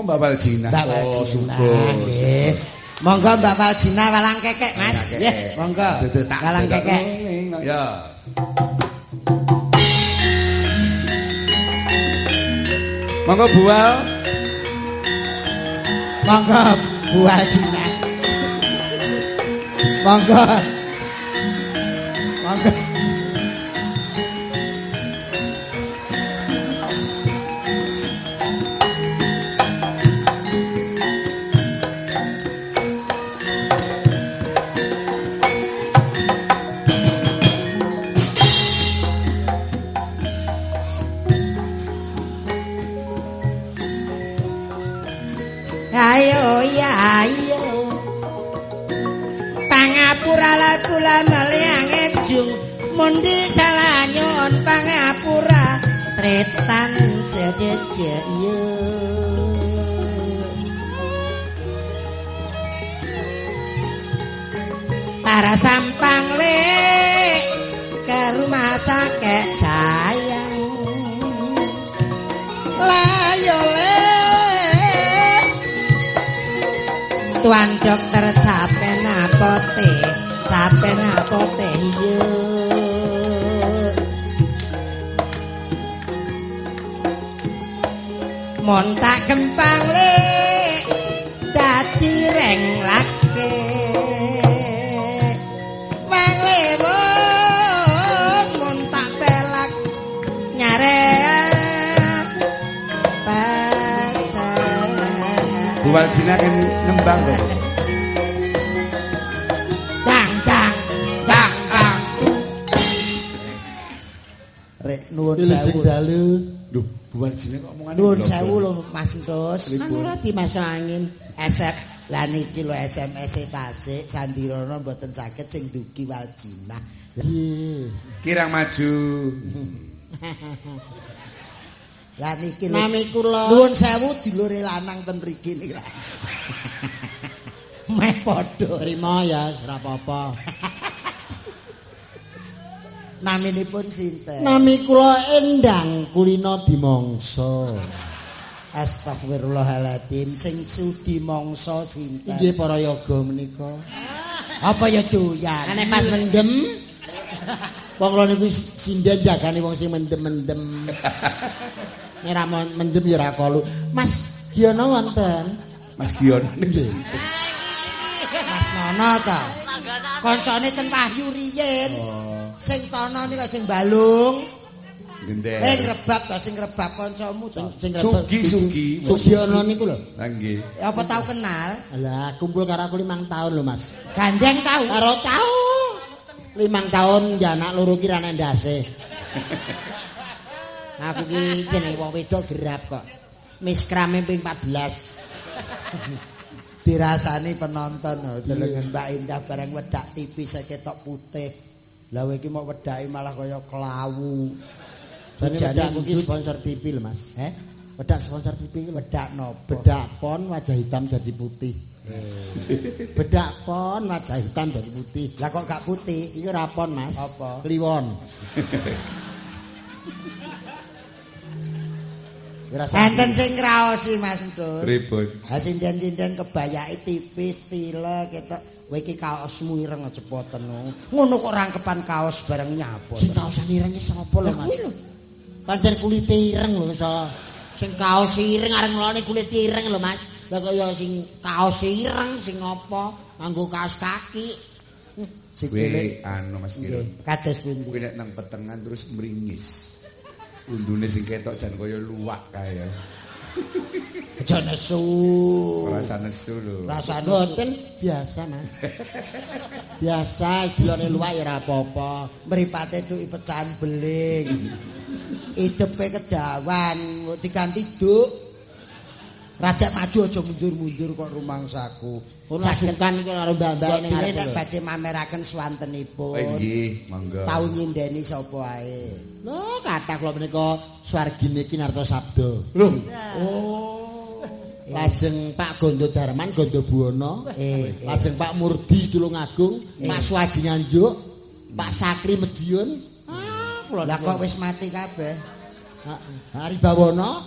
Oh, Mbak Waljinah. Mbak Oh, nggih. Monggo Mbak Waljinah walang kekek, Mas. Nggih, monggo. Walang kekek. Ya. Monggo bual. Monggo Bu Waljinah. Monggo. Monggo. Tretan sedeje yo Tara sampang le Ke rumah sakit sayang Layo le. Tuan dokter capek napote, capek napote iya. Montak kempang le, dadi reng lake. Wang le montak pelak, nyare pasar. Bu Waljinah kan nembang to. Dang dang dang dang. Rek nuwun sewu. dalu. Lho, Bu Waljinah kok omongan Nuwun sewu lho Mas Entus. Pripun? Anu ora dimasuk angin. Esek lah niki lho SMS e tasik Sandirono mboten saged sing dugi Waljinah. Nggih. Kirang maju. Lah niki lho. Nami kula. Nuwun sewu dilure lanang ten mriki niki lah. Meh padha. Terima ya, ora apa-apa. Naminipun sinten? Nami kula Endang Kulino Dimongso. Astagfirullahaladzim sing sudi mangsa sinten? Inggih para yoga menika. Apa ya doyan? Ane pas mendem. Wong kula niku sinden jagane wong sing mendem-mendem. Nek ra mendem ya ora kalu. Mas Giono wonten. Mas Gion. Nggih. Mas Nono ta. Kancane ten Wahyu riyin. Sing tono niku sing balung. Gender. Eh ngrebab ta sing ngrebab kancamu ta. Sing Sugi, Sugi. Sugiono niku lho. Lah nggih. Apa tau kenal? Lah kumpul karo aku limang tahun lho Mas. Gandeng tau. Karo tau. Limang tahun ya anak loro ki ra ndase. Aku ki jenenge wong wedok gerap kok. Miskrame ping 14. Dirasani penonton lho, delengen Mbak Indah bareng wedak TV saya ketok putih. Lah kowe iki mau wedake malah kaya. Jane Bejane wedak aku ki ngundut. sponsor TV lho Mas. Eh, Wedak sponsor TV ki wedak nopo? bedak pon wajah hitam jadi putih. Bedak pon wajah hitam jadi putih. Lah kok gak putih? Iki rapon Mas. Apa? Kliwon. Enten sing ngraosi Mas Entus. Pripun? Ha sinden-sinden kebayake tipis, stile ketok. Kowe iki kaosmu ireng cepoten no. Ngono kok rangkepan kaos bareng nyapa. Sing kaosan ireng iki sapa lho Mas? Pancen kulite ireng lho so. Sing kaos ireng areng ngelone kulit ireng lho Mas. Lah kok ya sing kaos ireng sing apa? Nganggo kaos kaki. Sikile Kowe anu Mas nggih kados pundi. Kowe nek nang petengan terus meringis. Undune sing ketok jan kaya luwak kae. Aja nesu. Rasa nesu lho. Rasane Boten biasa Mas. biasa dilone luwak ya ora apa-apa. mripate tuki pecahan beling. Idepe kedawan, mau diganti duk. Radak maju aja mundur-mundur kok rumangsaku. Ora sukan iku karo mbak-mbak ning arep. nek lho. badhe mameraken Oh swantenipun. nggih, monggo. Tau nyindeni sapa wae. Lho, kathah kula menika swargine Kinarto Sabda. Lho, Lajeng Pak Gondo Darman Gondo Buwono, Eh, eh. lajeng Pak Murdi Tulungagung, Pak Suwaji Nganjuk, Pak Sakri Medion. Ah, kula Lah kok wis mati kabeh? Hari bawono.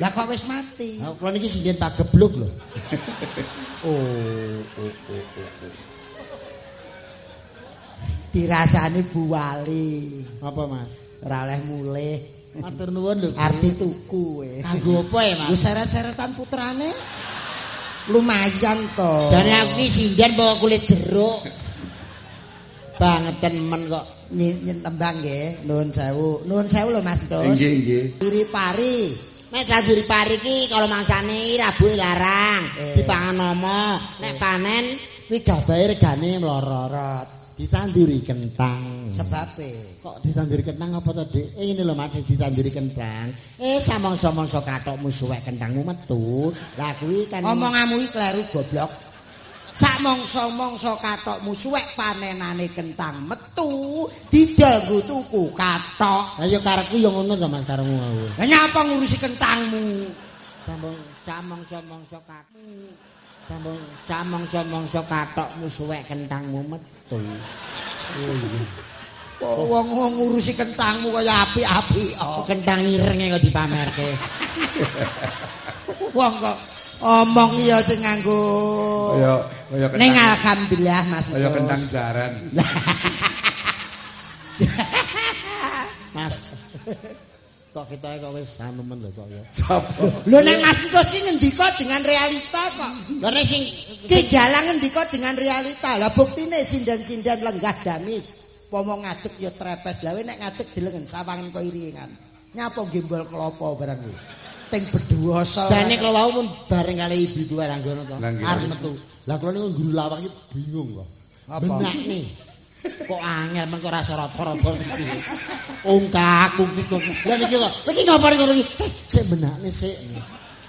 Lah kok wis mati. Nah, kula niki sinden pagebluk lho. Oh, oh, oh, oh, oh. Dirasani Bu Wali. Apa, Mas? Ora oleh mulih. Matur nuwun lho. Arti tuku we. Kanggo apa ya, Mas? Wis seret-seretan putrane. Lumayan to. Jane aku ki sinden bawa kulit jeruk. Bangeten men kok. Tembang nggih. Nuwun sewu. Nuwun sewu lho Mas Dos. Nggih, nggih. Diri pari. Nek tandur pari ki kalau mangsane rabu larang, Eh. dipangan nomo. Nek panen kuwi gabahe regane mlorot. Ditanduri kentang. Sebabe. Kok ditanduri kentang apa to, Dik? Eh ini lho Mas ditanduri kentang. Eh samong-samongso katokmu suwek kentangmu metu. Lah kuwi kan Omonganmu iki kleru goblok. Sak mongso-mongso katokmu suwek panenane kentang metu, didol nggo tuku katok. Lah ya karepku ya ngono to Mas karepmu aku. Lah nyapa ngurusi kentangmu? Sambung samong-samongso katokmu. Sambung samong-samongso katokmu suwek kentangmu metu. Oh iya. Wong ngurusi kentangmu kaya apik-apik. Oh. kentang irenge kok dipamerke. Wong kok omong iya sing nganggo Kaya kaya kentang. Ning alhamdulillah Mas. Kaya kentang jaran. Mas. Kok kita kok wis anu men lho kok ya. Sapa? Lho nek Mas Dos ki ngendika dengan realita kok. Lah nek sing Ki jalang ngendika dengan realita. Lah buktine sindan-sindan lenggah damis. Pomo ngadeg ya trepes. Lah nek ngadeg dilengen sawangen kok iringan. Nyapa gembol klopo barang kuwi. Ting beduwasa. jane kalau wau pun bareng kali ibu kuwi arang ngono to. Arep metu. Lah kula niku guru lawang iki bingung kok. Apa? Benak nih. Kok angel men kok rasa rata-rata iki. Ungkak ungkik kok. Lah niki kok. Iki ngapa ngono iki? Eh, Sik benakne sik.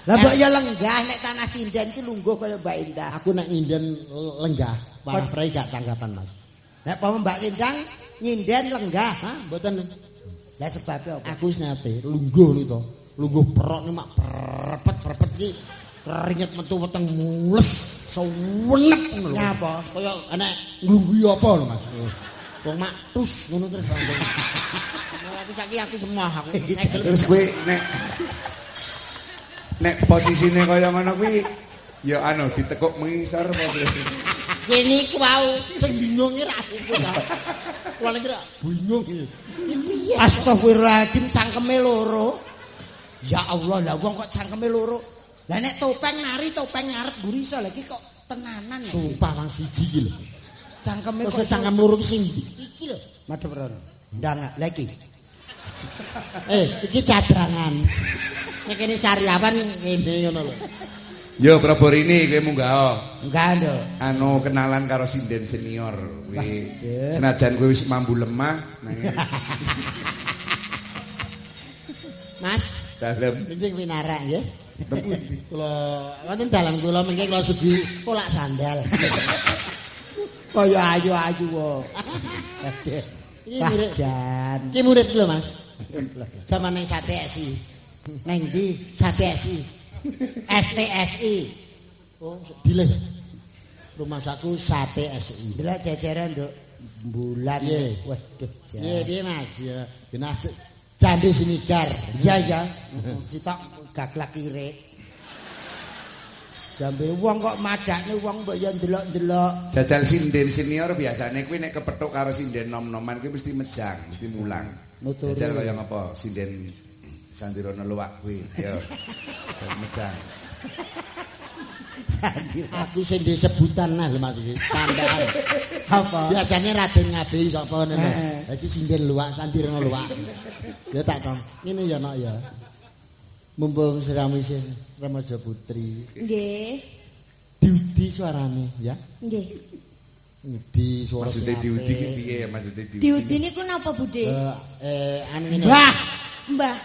Lah mbok ya lenggah nek tanah sindan ki lungguh kaya Mbak Indah. Aku nek nyinden lenggah, para prei gak tanggapan Mas. Nek pomo Mbak Indang nyinden lenggah. Hah, mboten. Lah sebabnya apa? Aku wis nate lungguh niku to. Lungguh perok nih mak perpet-perpet iki keringet metu weteng mules sewenep ngono lho. Nyapa? Kaya enek nglungguhi apa lho Mas. Wong mak tus ngono terus Aku saiki aku semua aku. Terus kowe nek nek posisine kaya ngono kuwi ya anu ditekuk mengisor apa piye? kene iku wau sing bingung ra aku ta. Kula niki ra bingung iki. Astagfirullahaladzim cangkeme loro. Ya Allah, lah wong kok cangkeme loro. Lah nek topeng nari topeng ngarep mburi iso lagi kok tenanan ya. Sumpah wang siji iki lho. Cangkeme Kok cangkem loro ki sing? Iki lho. madhep rono. Ndang lagi. Eh, iki cadangan. Nek kene sariawan ngene ngono lho. Yo Prabu ini kowe munggah. Enggak ndo. Anu kenalan karo sinden senior kuwi. Senajan kowe wis mambu lemah nanging Mas, dalem njing winara nggih. Kula wonten dalam kula mengke kula sugi kolak sandal. Kaya ayu-ayu wae. Iki murid, Jan. iki murid kula Mas. Zaman nang sate SI. Neng ndi? Sate SI. STSI. Oh, dileh. Rumah saku sate SI. Delok jajaran nduk bulan. Waduh. Jan. Iya, piye Mas? Ya, genah candi sinigar. Iya ya. Sitok gaglak kirik. Jambe wong kok madakne wong mbok ya ndelok-ndelok. jajal sinden senior biasane kuwi nek kepethuk karo sinden nom-noman kuwi mesti mejang, mesti mulang. Nuturi. Jajal kaya ngapa sinden Sandirono luwak kuwi. Yo. Mejang. Aku sing di sebutan nah lho Mas iki. Tandaan. Apa? Biasanya Raden Ngabehi sapa. Heeh. Iki sinden luwak, sandirno luwak. Ya tak tom. Ngene ya nok ya. Mumpung sirami sing Remaja Putri. Nggih. Diudi suarane ya. Nggih. Di suara Maksudnya diudi ki piye ya maksudnya diudi? Diudi niku napa, Bude? Eh, eh anu ngene. Mbah, Mbah.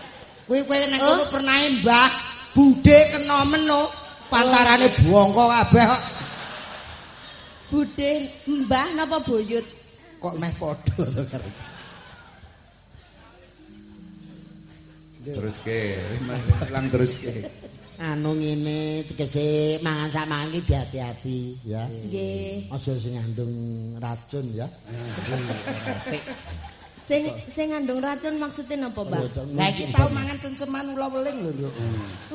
kowe kowe nek Oh. kono pernah Mbah, budhe kena meno pantarane bongko kabeh kok. Bude Mbah napa Boyut? Kok meh padha to karo. Terus ke, lang terus ke. Anu ngene tegese mangan sak mangan iki hati-hati ya. Nggih. Aja sing ngandung racun ya. Sing sing ngandung racun maksudnya napa, Mbah? Lah iki tau mangan cengceman ula weling lho, Nduk.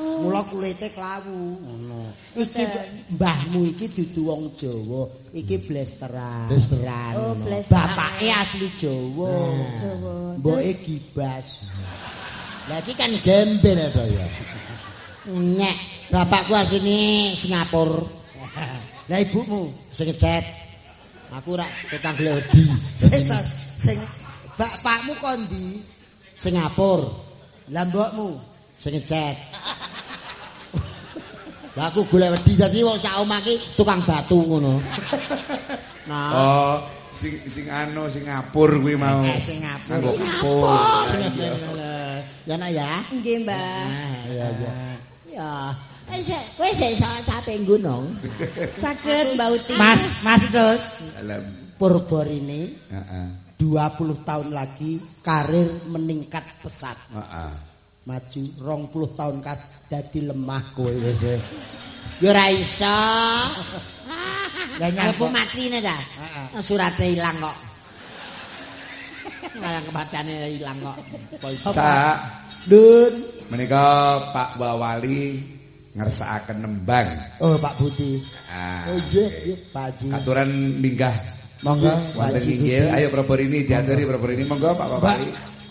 Mula kulite klawu ngono. Iki mbahmu iki dudu wong Jawa, iki blesteran. Blesteran. Oh, blesteran. Bapake asli Jawa. Jawa. Mboke gibas. Lah iki kan gembel to ya. Nyek, bapakku asline Singapura. Lah ibumu Sing. Aku rak tukang glodi. sing sing bapakmu kondi, Singapura. lah mbokmu Sing ngecet. Lah aku golek wedi dadi wong sak omah iki tukang batu ngono. Nah, Oh, sing sing anu Singapura kuwi mau. Eh, Singapura. Nganggo kepul. ya nak ya. Nggih, Mbah. Iya. Ya, eh sik kowe sik sampe gunung. Saged Mbak Uti. Mas, Mas Dos, Alam. Purborini Heeh. 20 tahun lagi karir meningkat pesat. Heeh. Maju 20 tahun kas dadi lemah kowe wis. Ya ora iso. Lah nyapa matrine ta? Heeh. Surate ilang kok. Kayak kebacane ilang kok. Cak, Dun. menika Pak Wawali ngersakaken nembang. Oh, Pak Budi. Ah. Oh, iya, iya, Pak Haji. Katuran minggah Monggo, wonten Haji inggil. Budi. Ayo proporini diaturi proporini monggo Pak Wawali.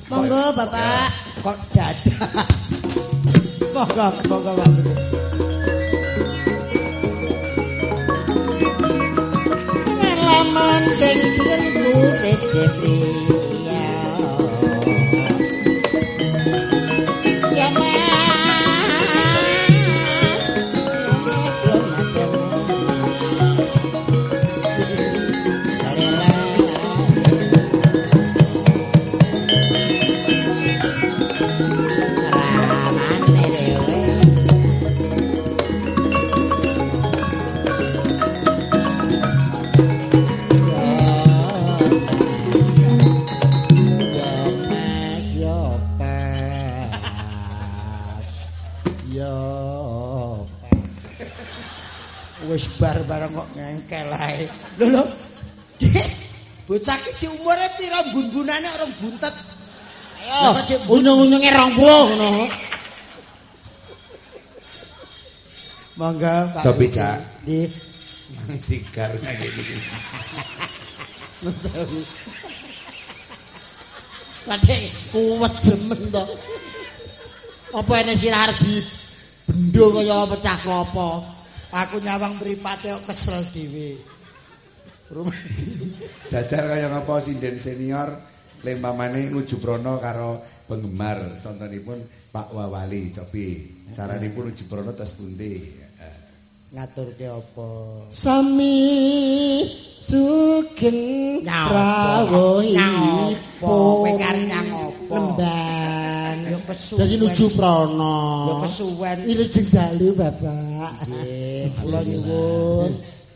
Monggo, Bapak. Kok dadah. Monggo, monggo Pak Budi. lamun sing dengku sejepri Wis bar bareng kok ngengkel ae. Lho lho. Dik, bocah iki cek umure pira bun-bunane orang buntet. Ayo, unyung-unyunge 20 ngono. Monggo Pak. Cobi. Cak. Nggih. Sigar kayak gitu. Kadek kuwet jemen to. Apa ene sirah arep di bendo kaya pecah klopo. Aku nyawang mripate kok kesel dhewe. Rumah Jajal kaya ngapa sinden senior lempamane nuju prono karo penggemar. Contonipun Pak Wawali cobi. Caranipun nuju prono tes pundi? Ngaturke apa? Sami sugeng rawuh Nyopo? Kowe ipun karya ngopo? Lembang Ya kesuwen. Jadi nuju prono. Ya kesuwen. Wilujeng dalu Bapak. Nggih, kula nyuwun.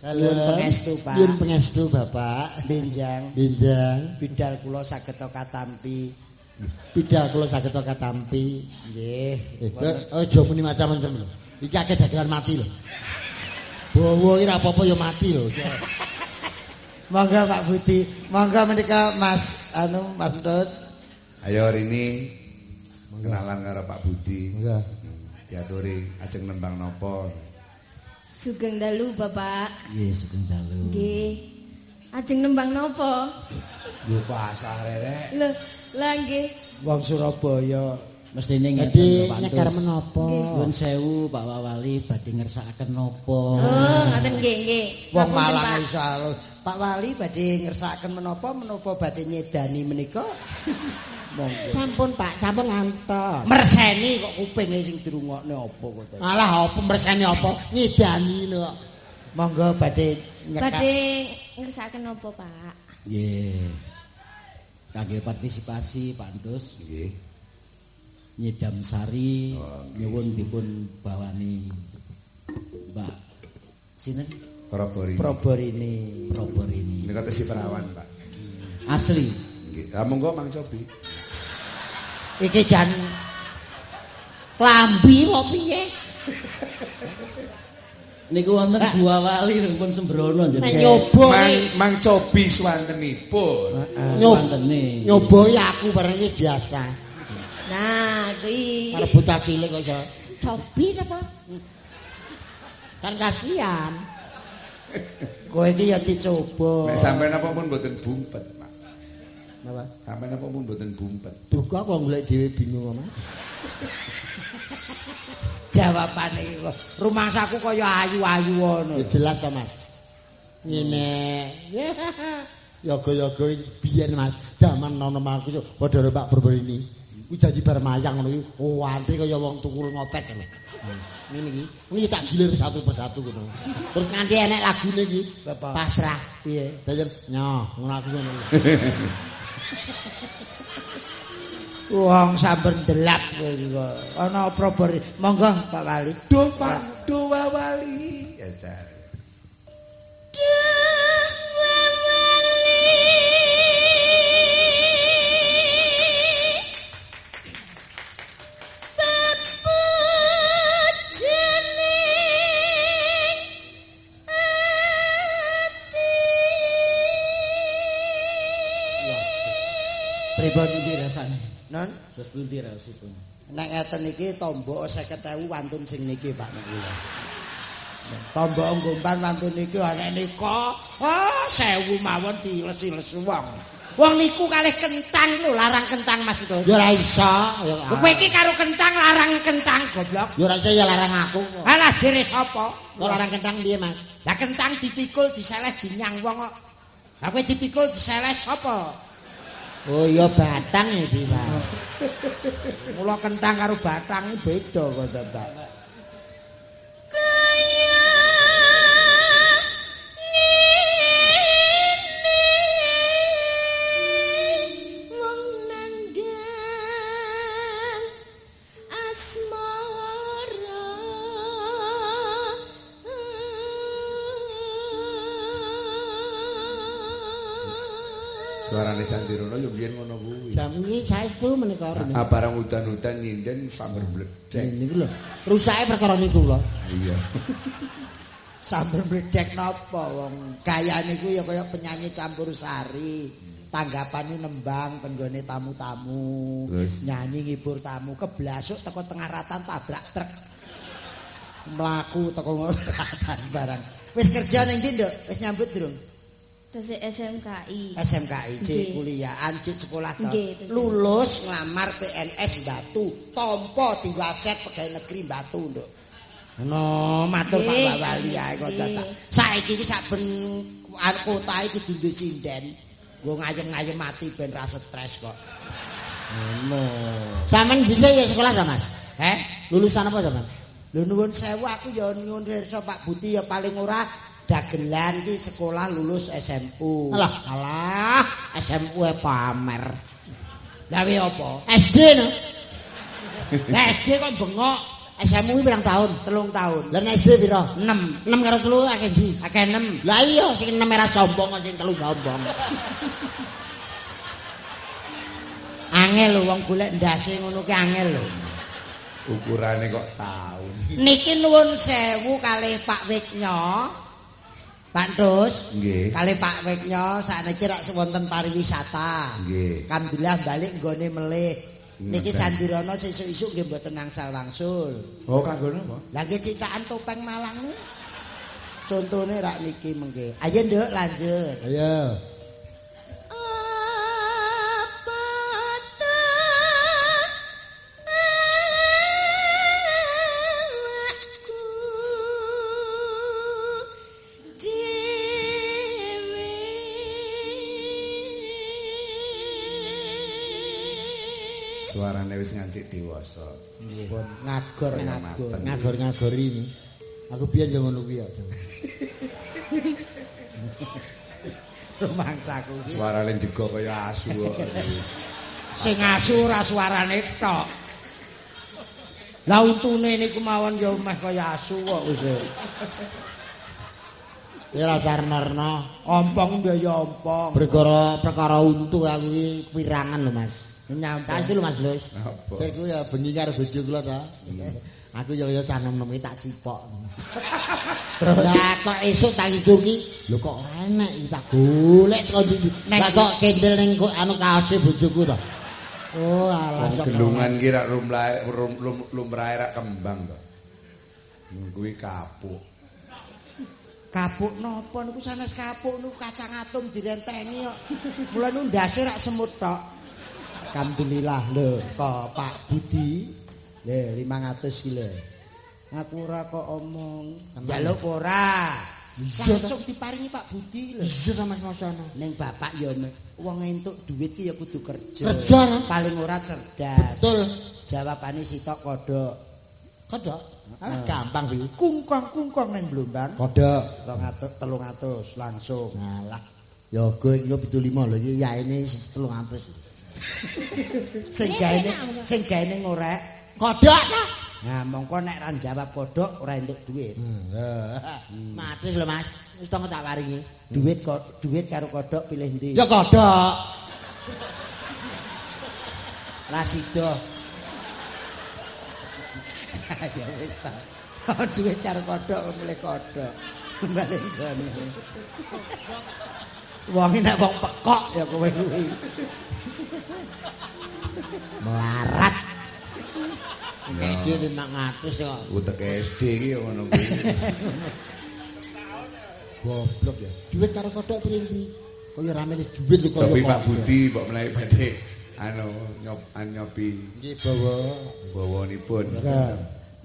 Nyuwun pangestu, Pak. Nyuwun pangestu Bapak. Benjang Benjang bidal kula saged katampi. bidal kula saged katampi. Nggih. Eh, aja muni macam-macam lho. Iki akeh dagelan mati lho. Iki ora apa-apa ya mati lho. Monggo Pak Budi, monggo menika Mas anu Mas Dut. Ayo ini kenalan karo Pak Budi. Enggak. Hmm, Diaturi ajeng nembang nopo. Sugeng dalu, Bapak. Nggih, sugeng dalu. Nggih. Ajeng nembang napa? Yo bahasa rerek. Lho, lah nggih. Wong Surabaya. Mestine ngeten Pak nyekar menapa? Nuwun sewu Pak Wawali badhe ngersakaken napa? Oh, ngaten nggih, nggih. Wong Malang iso alus. Pak Wali badhe ngersakaken menapa menapa badhe nyedani menika? Sampun Pak, sampun ngantos. Merseni kok kupinge sing dirungokne apa kok. Alah apa merseni apa? Ngidani lho. Monggo badhe nyekak. Badhe ngersakaken napa, Pak? Nggih. Kangge partisipasi Pak Antus Nggih. nyedam sari nyuwun dipun bawani Mbak sinten Probori. Probor ini. Probor ini. Tesi perawan, Pak. Asli. Nggih. Lah monggo Mang Cobi. Iki jan klambi apa piye? Niku wonten Gua Wali pun sembrono Nek nyoba Mang, mang cobi swantenipun. nyoba Wantene. nyoba ya aku bareng iki biasa. Nah, kuwi. Karo bocah cilik kok iso cobi apa? Kan kasihan. Kowe iki ya dicoba. Nek sampean apa pun mboten bumpet. Napa? Sampean apa pun mboten bumpet. Duka kok golek dhewe bingung Mas. Jawabane iki kok rumangsaku kaya ayu-ayu ngono. Ya jelas to, Mas. Ngene. Yoga-yoga biyen, Mas. Zaman nono aku padha karo Pak ini. Kuwi jadi bar mayang ngono iki. Oh, antri kaya wong tukul ngopet lho. Ngene iki. Ini tak gilir satu persatu ngono. Terus nganti enek lagune iki. Pasrah. Piye? Dayen nyoh ngono aku ngono. Wong saben delap kowe iki kok. Ana probor. Monggo Pak Wali. Duh, Pak, duh wali. Ya, Rasipun? nek ngeten iki tombok 50.000 wantun sing niki Pak niku. Tombok ngomban wantun niki ana nika. Oh, 1000 mawon diles-iles wong. Wong niku kalih kentang lho, larang kentang Mas itu. Ya ora iso. Kowe iki karo kentang larang kentang goblok. Ya ora iso ya larang aku. Alah jere sapa? Kok larang kentang piye, Mas? Lah kentang dipikul diseleh dinyang wong kok. Lah kowe dipikul diseleh sapa? Oh iya batang ya iki, Pak. Mula kentang karo batang iki beda kok tetep. Wong Sandirono yo biyen ngono kuwi. Jam iki saestu menika. Ah, barang udan-udan nyinden sambar bledek. Niku lho. Rusake perkara niku lho. Iya. Sambil mledek napa wong gayane ku ya kaya penyanyi campur sari. Tanggapane nembang penggone tamu-tamu. Nyanyi ngibur tamu keblasuk teko tengah ratan tabrak truk. Mlaku teko ratan barang. Wis kerja ning ndi, Nduk? Wis nyambut durung? Terus SMKI. SMKI cek Nggih. kuliahan cek sekolah to. Terus. lulus nglamar PNS Batu tompo tinggal set pegawai negeri Batu nduk no matur Pak Pak Wali ae kok dadak saiki iki saben kota iki kudu sinden nggo ngayem-ngayem mati ben ra stres kok ngono Sampeyan bisa ya sekolah ta, Mas? heh Lulusan apa sampean? lho nuwun sewu aku ya nyuwun pirsa Pak Buti ya paling ora dagelan iki sekolah lulus SMU Alah, alah, SMU e pamer. gawe apa SD no. Lah SD kok bengok SMU pirang tahun? telung tahun Lah nek SD piro? 6 6 karo 3 akeh ndi? akeh 6 Lah iya sing 6 era sombong sing 3 sombong. angel lho wong golek ndase ngono ki angel lho Ukurane kok tahun. niki nuwun sewu kalih Pak Wiknya Pak Dus Nggih. kalih Pak Wiknya sakniki rak wonten pariwisata Nggih. Alhamdulillah balik nggone melih niki Ngoten. Sandirono sesuk-esuk nggih mboten nangsal wangsul Oh, kanggo napa? Lah nggih citakan topeng Malang niku contone rak niki mengke ayo nduk lanjut Ayo. Suarane wis ngancik dewasa. pun ngagor Saya ngagor mateng. Ngagor-ngagori ini. Aku biyen yo ngono kuwi ya. rumangsaku ki Suarane jego kaya asu kok. sing asu ora suarane tok. Lah untune niku mawon ya meh kaya asu kok wis. Ya ora sarnerno. Ompong ya ya ompong. Perkara perkara untu aku iki pirangan lho, Mas. Nyambung. Saestu lho Mas Blus. Apa? Saya ku ya bengi karo bojo kula ta. Aku yo yo cah nom-nom iki tak cipok. Terus lah kok esuk tak idungi, lho kok ora enek iki tak golek teko ndi. Lah kok kendel ning kok anu kaose bojoku to. Oh, alah Wong gelungan ki rak lumrahe rum- lum- lumrahe rak kembang to. Kuwi kapuk. Kapuk napa niku sanes kapuk niku kacang atom direntengi kok. Mula nu ndase rak semut tok. Alhamdulillah lho kok Pak Budi. Lho 500 ki lho. Aku ora kok omong. Njaluk ora. Langsung diparingi Pak Budi lho. Iya sama Mas Ning bapak ya wong entuk duit ki ya kudu kerja. Kerja, paling ora cerdas. Betul. Jawabane sitok kodok. Kodok. Alah gampang iki. Kungkong-kungkong ning Blombang. Kodok. 200 300 langsung. Alah. Ya go iki 75 lho iki yaene 300. Sing gaene sing gaene ngorek. Kodok ta? Nah, mongko nek ra jawab kodok ora entuk duit. Matis lho Mas. Wis tong tak paringi. Duit kok duit karo kodok pilih ndi? Ya kodok. Rasido. ya wis ta. duit karo kodok kok milih kodok. Balik kono. Wong nek wong pekok ya kowe kuwi. Melarat. Kayak dia 500 ya. Utek SD ki ya ngono kuwi. Goblok ya. Duit karo kodok piye Kaya rame duit lho kaya. Cobi Pak Budi mbok menawi badhe anu nyop an nyobi Nggih bawa. bawanipun.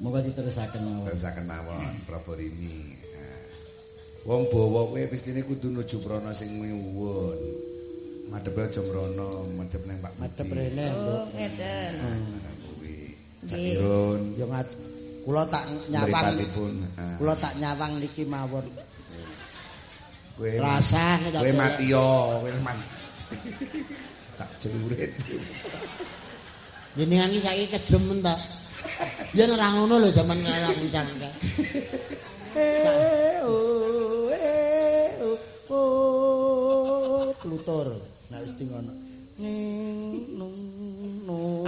Moga diterusaken mawon. Terusaken mawon Prabu Rini. Wong bawa kuwi mestine kudu nuju prana sing nyuwun. Madhepe aja mrono, madhep ning Pak Budi. Madhep rene. Oh, ngeten. Kuwi. Nggih. Ya ngat kula tak nyawang. Ah. kula tak nyawang niki mawon. Kowe tak kowe mati yo, kowe man. tak celurit. Jenengan iki saiki kejem ta. Yen ora ngono lho jaman kaya kencang kae. Eh, ngono.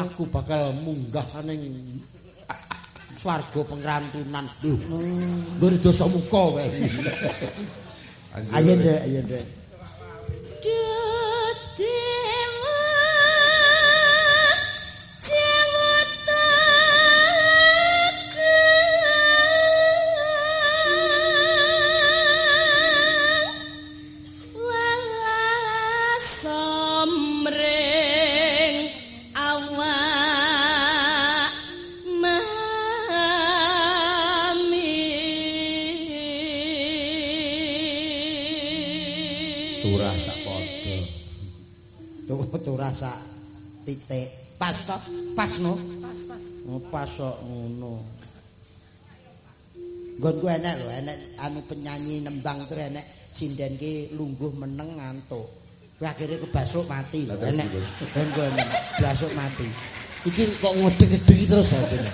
Aku bakal munggah ning swarga pengrantunan. Nggon dosa muka wae. Anjir. Ayo ayo ndek. Pas no? Pas, pas. Oh, pas kok ngono. Nggon ku enek lho, enek anu penyanyi nembang terus enek sinden ki lungguh meneng ngantuk. Kuwi akhire kebasuk mati lho, enek. Nggon ku enek basuk mati. Iki kok ngedeng-ngedeng terus ini?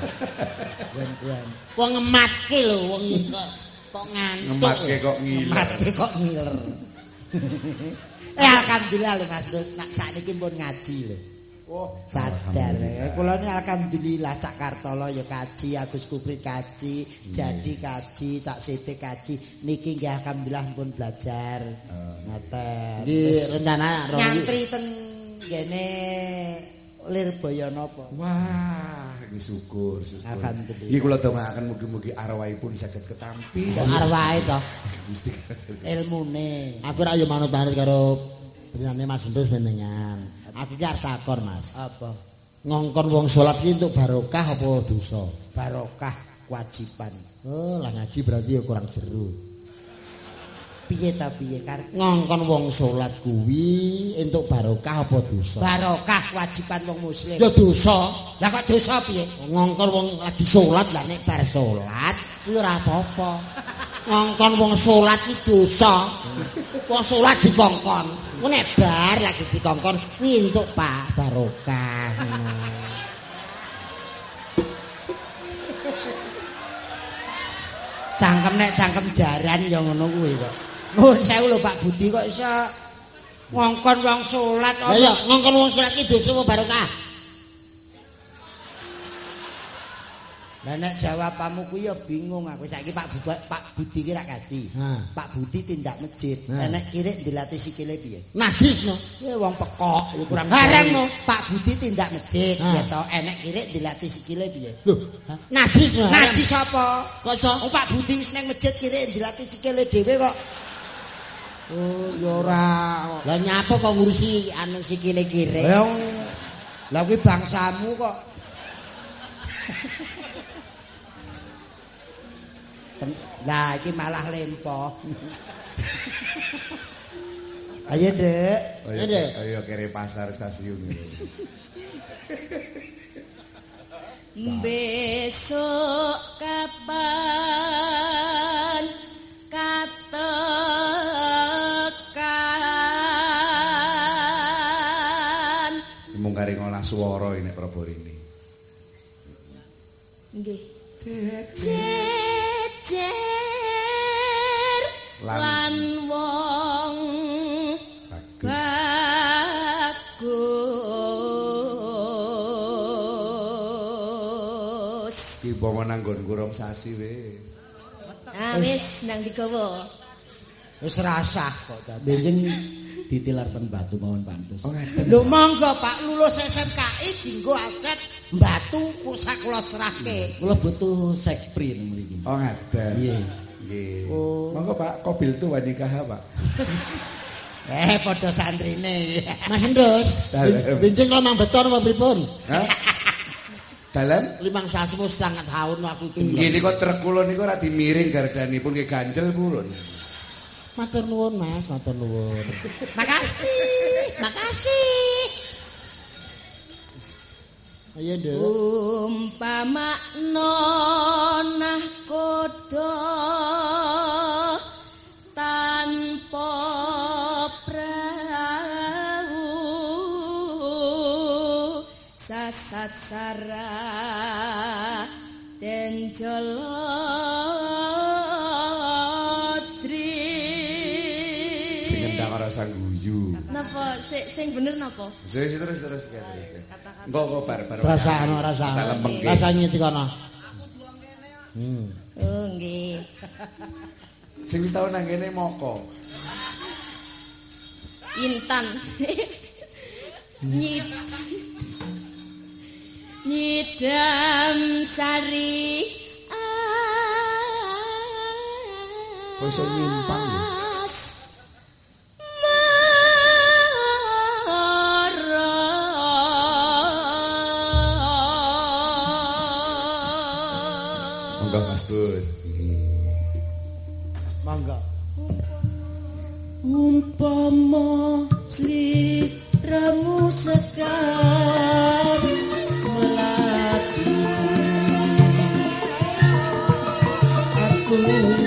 Nggon ku enek. Wong ngematke lho wong kok kok ngantuk. Ngematke kok ngiler. Mati kok ngiler. eh alhamdulillah lho Mas Dus, nak sakniki pun ngaji lho. Oh, sadar kula ini alhamdulillah Cak Kartolo ya kaji Agus Kupri kaji jadi kaji Cak Siti kaji niki nggih alhamdulillah pun belajar ngoten Wis rencana rong nyantri ten kene Lirboyo napa Wah, iki syukur, syukur. Alhamdulillah. Iki kula dongaaken mugi-mugi arwahipun saged ketampi. kok arwahe to. Gusti. ilmune Aku ra yo manut karo benyane Mas Endus menengan. Aku ki arep takon Mas. apa Ngongkon wong salat ki entuk barokah apa dosa? barokah kewajiban Oh, lah ngaji berarti ya kurang jeru. piye ta piye kar Ngongkon wong salat kuwi entuk barokah apa dosa? barokah kewajiban wong muslim Ya dosa. lah kok dosa piye Ngongkon wong lagi salat lah nek bar salat kuwi ora apa-apa. Ngongkon wong salat iki dosa. Wong salat dikongkon. Ku bar lagi dikongkon kuwi entuk Pak barokah. cangkem nek cangkem jaran ya ngono kuwi kok. Nuwun sewu lho Pak Budi kok iso ngongkon wong salat Lah ya ngongkon wong salat iki dosa barokah? Lah nek jawabanmu kuwi ya bingung aku saiki Pak Bu Pak Budi ki ra kaji. Ha. Pak Budi tindak masjid. Ha. Nek kirik dilatih sikile piye? Najis no. Ya wong pekok ya kurang Barang, jari. no. Pak Budi tindak masjid Ha. ya to enek kirik dilatih sikile piye? Loh, najis no. Najis apa? Kok iso? Oh Pak Budi wis nang masjid kirik dilatih sikile dhewe kok. Oh ya ora. Lah nyapa kok ngurusi anu sikile kire? Ya lah kuwi bangsamu kok. Lah iki malah lempo. Ayo, Dek. Ayo, Ada. ayo kere pasar stasiun. Besok kapan nggonku rong sasi we. Ah wis nang digawa. Wis rasah kok tadi. Benjing ditilar ten batu mawon pantes. Oh. Lho monggo Pak lulus SMKI dinggo aset batu kusak kula serahke. Kula butuh sekpri nang mriki. Oh ngaten. Iya. Nggih. Monggo Pak, kobil tu wanikah Pak. Eh padha santrine. Mas Endus, benjing kok mang beton apa pripun? Hah? Dalam? Limang sasi wis setengah tahun aku iki. Nggih niku truk kula niku ora dimiring gardanipun nggih ganjel purun. Matur nuwun Mas, matur nuwun. Makasih. Makasih. Ayo, Nduk. Umpama nonah kodo sara den jolodri Sing ora sang guyu. Napa sing sing bener napa? Terus terus terus ya, terus. Engko engko bar bar. Rasane rasane. Tak lempengke. Rasane iki kono. Hmm. Oh nggih. Sing wis tau nang kene moko. Intan. Nyid. Nyidam sari. Kok iso nyimpang ya? Monggo Mas Bud. Monggo. Umpama sliramu sekar Aku bagi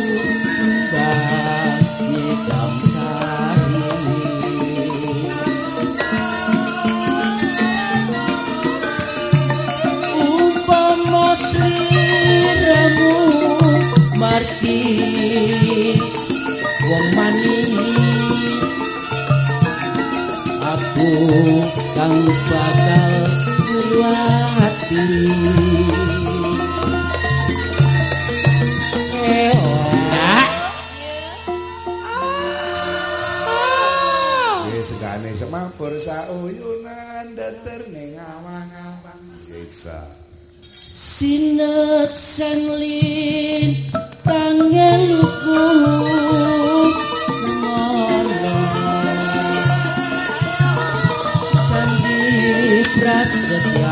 Segane semapur sauyunan dater ning awang-awang sisa. sinek senlin pangeluku semono janji prasetya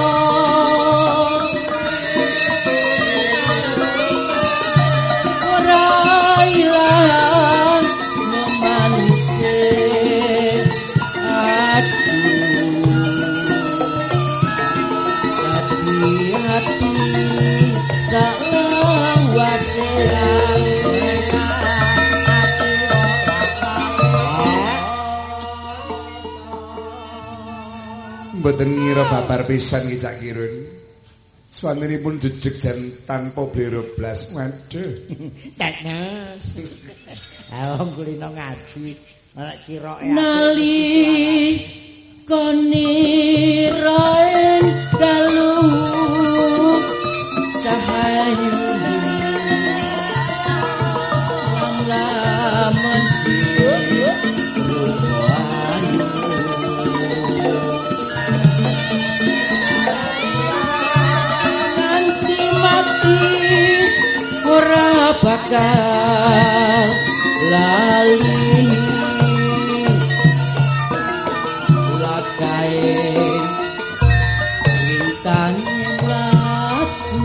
ngira babar pisan ki Cak Kirun. Swantenipun jejeg dan tanpa blero blas. Waduh. Tenes. Ah wong kulino ngaji. Nek kiroke Nali koniraen dalu bakal lali lakae bintang laku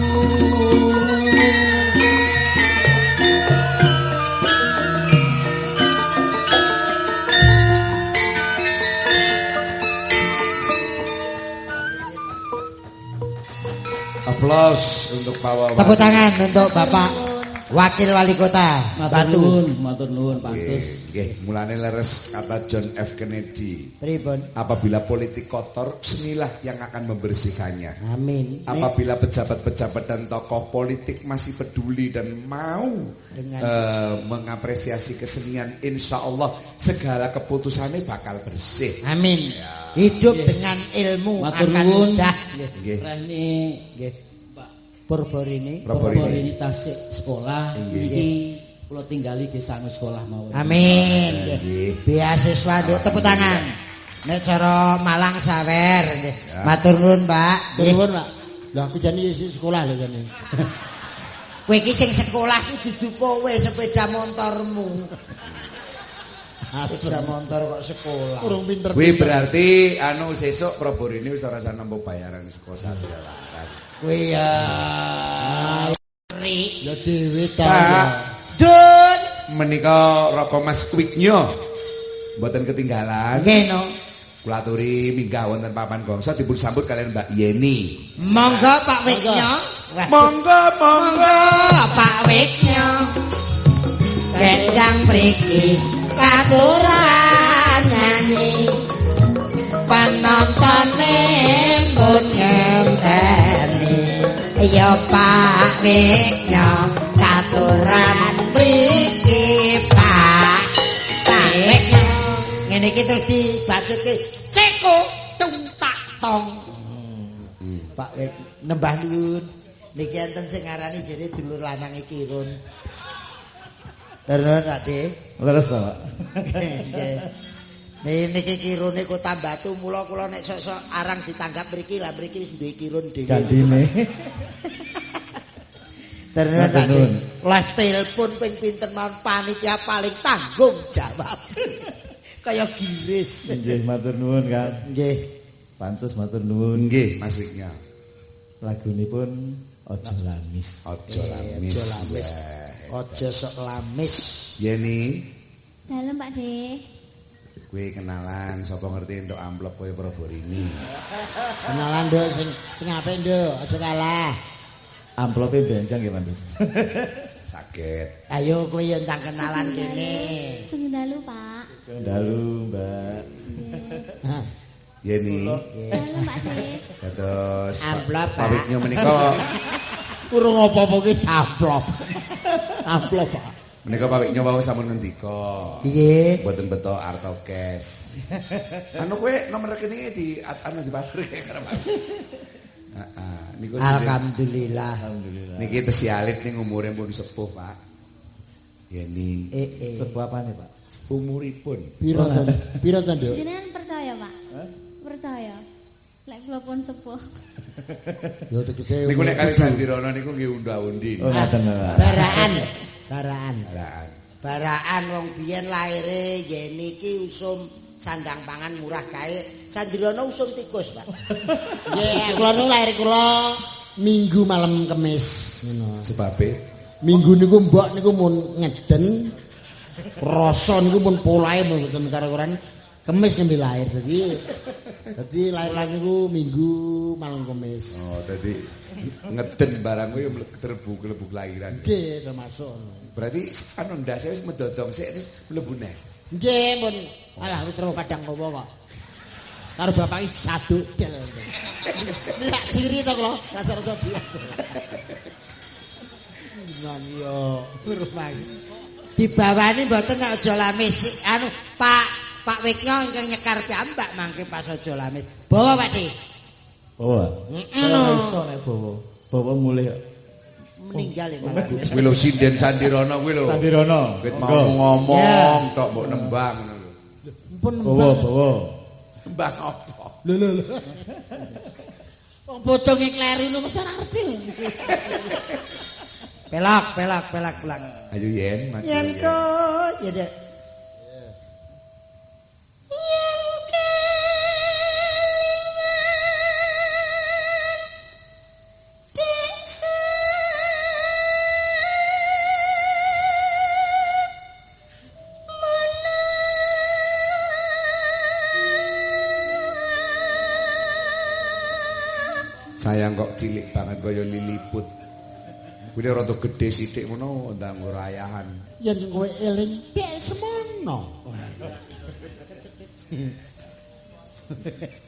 Aplaus untuk Pak Wawan. Tepuk tangan untuk Bapak Wakil Wali Kota matur Batu. nuwun matur nuwun pantes nggih, mulane leres kata John F Kennedy. Pripun? Apabila politik kotor, senilah yang akan membersihkannya. Amin. Apabila pejabat-pejabat dan tokoh politik masih peduli dan mau Dengan- eh, mengapresiasi kesenian, insya Allah segala keputusannya bakal bersih. Amin. Hidup dengan ilmu Matur akan mudah. Nggih. Purpur ini. Ini. ini tasik sekolah Nggih. iki kula tinggali ke sangu sekolah mawon. Amin. Nggih. Beasiswa nduk tepuk tangan. Nek cara Malang sawer nggih. Matur nuwun, Mbak. Nggih. Turun, Pak. Lah aku jane sekolah lho jane. Kowe iki sing sekolah iki dudu kowe sepeda motormu. Sepeda motor kok sekolah. Urung pinter. Kuwi berarti anu sesuk Probor ini wis ora usah nampa bayaran sekolah satu Kowe ya ri. Ya dhewe ta. Dun. menika roko Mas Kwiknyo. Mboten ketinggalan. Nggih no. Kula aturi minggah wonten papan gongso dipun sambut kalian Mbak Yeni. Monggo Pak Wiknya. Monggo, Monggo Pak Wiknya. Kendang mriki katuran nyanyi. Penontone pun ngenteni. Ya Pak Wiknya katuran mriki Pak. Pak Wiknya. Ngene iki terus dibacutke ceko tung tak tong. Pak Wek nembah nuwun. Niki enten sing ngarani jere dulur lanang iki Run. Terus Ade. Leres to, Pak. Niki kirune kota Batu mula kula nek sok-sok arang ditanggap mriki lah mriki wis duwe kirun dhewe. Gandine. Terus nuwun. Lah telepon ping pinten mawon panitia paling tanggung jawab. Kaya giris. Nggih, matur nuwun kan. Nggih. Pantes matur nuwun. Nggih, Mas Wiknyo. Lagunipun Ojo Lamis. Ojo lamis. Ojo lamis. Ojo sok lamis. Yeni, Dalem Pak De. Kue kenalan, sapa ngerti untuk amplop kowe Probor ini. Kenalan nduk sing sing apik nduk, aja kalah. Amplope benjang nggih, Pantes. Sakit. Ayo kowe yo entang kenalan kene. Sing dalu Pak. Dalu, Mbak. Yeni, Dalem Pak De. dados Amplop, Pak. Wiknyo menika Urung apa-apa ki amplop. Amplop, Pak. Menika Pak Wiknyo wau sampun ngendika. Nggih. Mboten beto Artokes. anu kowe nomor rekeninge di anu di pasar karo Pak. Heeh, niku Alhamdulillah. Alhamdulillah. Niki tesih alit ning umure pun sepuh, Pak. Yeni, Eh eh. Sebuah apa nih, Pak? umuripun Piro ta? Piro ta nduk? Jenengan percaya Pak? Percaya. Lek kula pun sepuh. Ya tegese niku nek kali Sandirono niku nggih unda-undi. Oh, ngoten, Pak. Baraan. Baraan. Baraan. Baraan wong biyen laire Yeni iki usum sandang pangan murah kae. Sandirono usum tikus, Pak. Nggih, kula nu lahir kula Minggu malam Kamis ngono. Sebabe Minggu niku mbok niku mun ngeden. Rasa niku mun polahe mboten karo-karoan. Kamis nembe lahir dadi dadi lahir lagi niku Minggu malam Kamis. Oh, tadi ngeden barang kuwi terbu klebu kelahiran. Nggih, termasuk. Berarti anu ndase wis medodong sik terus mlebu neh. Nggih, pun alah wis terus padang ngopo kok. karo bapak iki sadudel. Tak ciri to kasar to dia. Nang yo rumah. Dibawani mboten nek aja lamis. Anu, Pak Pak Wiknya ingkang nyekar piyambak mangke pas aja lamis. Bawa Pak Dik. Bawa. Heeh. Iso nek bawa. Bawa mulih. Meninggal malah. Kuwi lho sinden Sandirono kuwi lho. Sandirono. Wit mau ngomong tok mbok nembang ngono lho. Bawa, bawa. Nembang apa? lho lho lho. Wong boconge kleru nu mesti ora ngerti. Pelak, pelak, pelak, pelak. Ayo yen maju. Yen ko, ya dek. Cilik banget kaya liliput. Kuwi rada gedhe sithik ngono ndang rayahan. Yen kowe eling dek semono.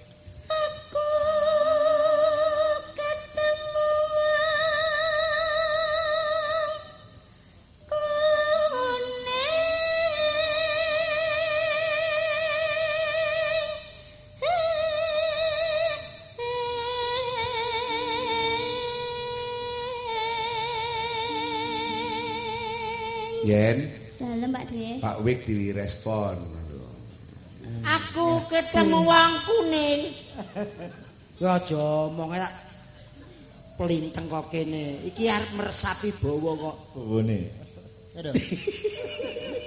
Yen Dalam Pak De. Pak Wik direspon. Aku ketemu wong kuning. Ya aja omong tak pelinteng kok kene. Iki arep meresapi bawa kok. Bawane. Aduh.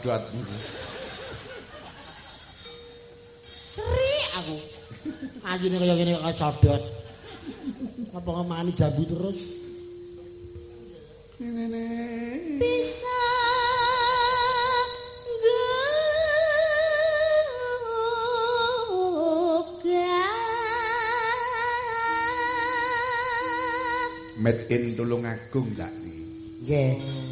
codot. Ceri aku. Anjine kaya ngene kok codot. Apa ngemani jambu terus? bisa gugah Made in Tulungagung sakni. Nggih.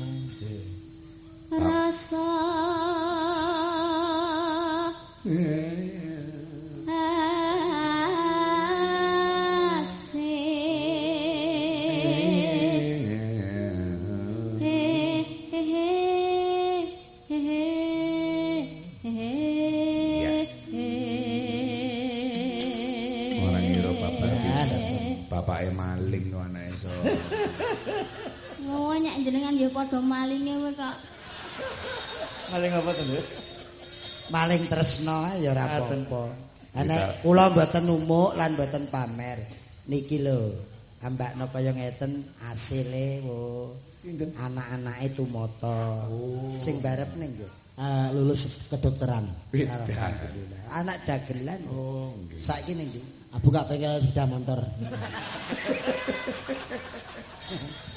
Padha malinge kowe kok. Maling apa to, Nduk? Maling tresno ae ya ora Ngaten, apa. Po. Nek kula mboten umuk lan mboten pamer. Niki lho, ambakno kaya ngeten asile wo. Anak-anake tumata. Sing barep ning nggih. Eh, lulus kedokteran. Alhamdulillah. Anak dagelan. Oh, nggih. Saiki ning ndi? Ah, Buka bengkel sepeda motor.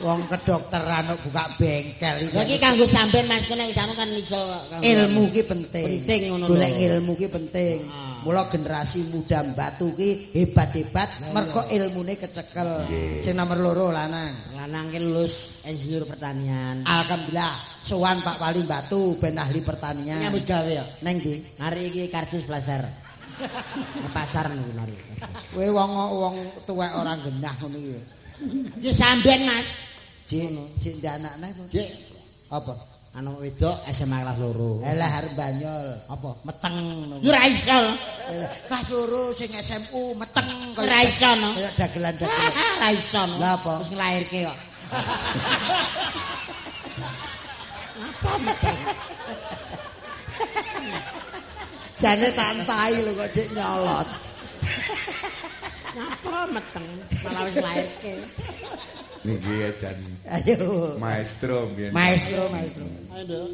Wong kedokteran kok buka bengkel iki. Lha iki kanggo sampean Mas kene kamu kan iso ilmu ki penting. Penting ngono Golek lho. ilmu ki penting. Ah. Mula generasi muda Batu ki hebat-hebat mergo ilmune kecekel. Sing nomor loro lanang. lanang ki lulus insinyur pertanian. Alhamdulillah sowan Pak Wali Batu ben ahli pertanian. Nyambut gawe ya. Neng ndi? Hari iki kardus pasar. Nang pasar niku nari. Kowe wong wong tuwek ora genah ngono iki. Iki sampean Mas. Jik ndak anakne apa? Jek Apa? anu wedok SMA kelas loro. Elah arep banyol. Apa? Meteng ngono. Yo ra iso. Kelas loro sing SMU meteng Ora iso no. Kaya dagelan-dagelan. Ra iso no. Lah apa? Terus nglairke kok. Jane tantai lho kok cek nyolot. Napa meteng malah wis nglairke. Niki ya jan Ayo. maestro biyen. Maestro, maestro. Ayo, Nduk.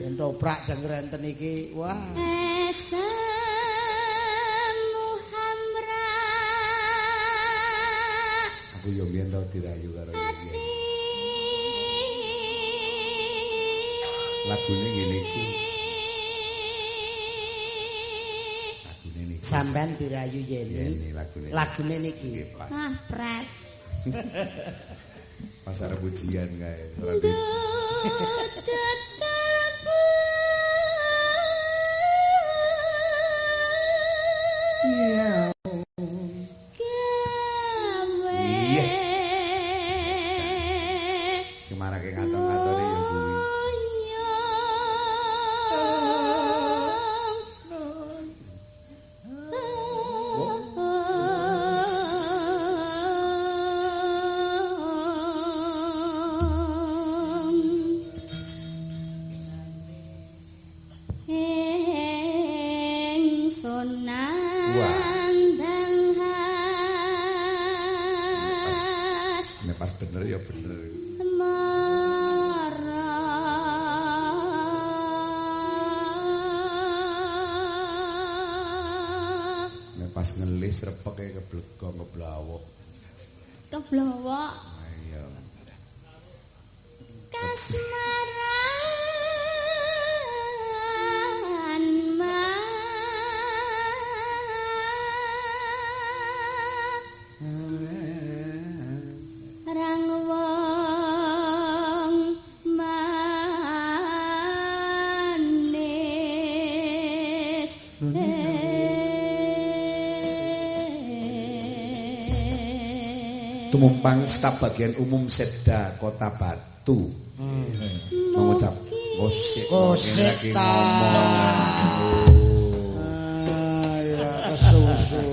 Yen toprak jeng renten iki wah. Muhamra Aku yo mbiyen tau dirayu karo iki. Lagune ngene iku. Sampean dirayu Yeni. Lagune. Lagune niki. Nggih, pas. ah pret Pasar pujian kae. Berarti pas ngelis repeke keblego ngeblawok. Keblowok Ayo. kasmaran Tumumpang staf bagian umum Sedda Kota Batu. Mengucap Kosek. Kosek ngomong. Ah, ya kesusu.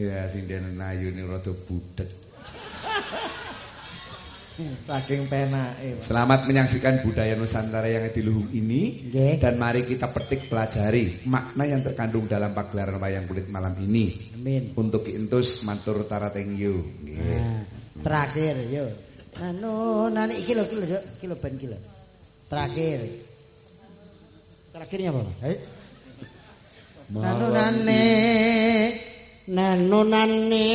Ya sing dene ayu ning rada budek. Saking penake. Selamat menyaksikan budaya Nusantara yang diluhung ini Nggih. dan mari kita petik pelajari makna yang terkandung dalam pagelaran wayang kulit malam ini. Amin. Untuk Intus matur taratengyu. Nggih. Nah, terakhir yo. Anu, nani iki lho iki lho, iki lho ben iki lho. Terakhir. Terakhirnya apa? Eh? Nanu nane. Nanu nane.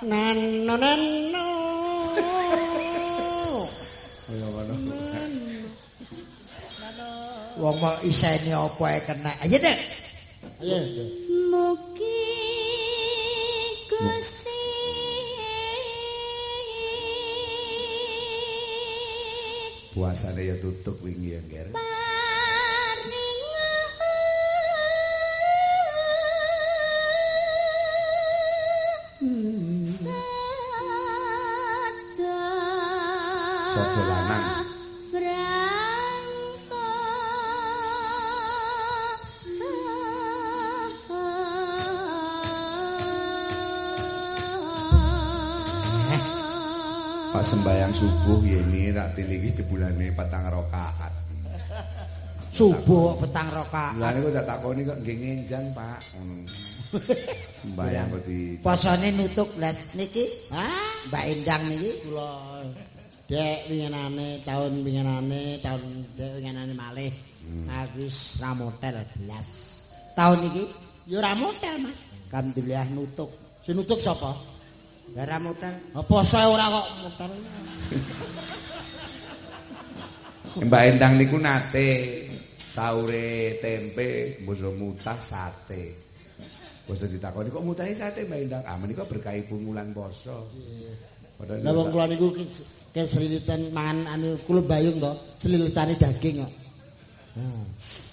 Nanu nanu. Wong mau isene apa ae kena. Ayo, Dek. Ayo. Ayo. Mugi Gusti Puasane ya tutup wingi ya, Nger. Subuh ya ini tak tiliki jebulane petang rakaat. Subuh petang rakaat. Lah niku tak takoni kok nggih ngenjang, Pak. Ngono. Sembayang kok di Posone nutuk let niki. Hah? Mbak Endang niki. Kula dek winginane tahun winginane tahun dek winginane malih. Aku wis ra motel belas. Tahun niki Ya ora motel, Mas. alhamdulillah nutuk. Sing nutuk sapa? Lah ramutan Apa saya ora kok motel? Mbak Endang niku nate sahure tempe, mboso mutah sate. Boso ditakoni kok mutahe sate Mbak Endang? Ah menika berkah bungulan poso. Lah wong kula niku keselilitan mangan anu kula bayung to, selilitane daging kok. Nah,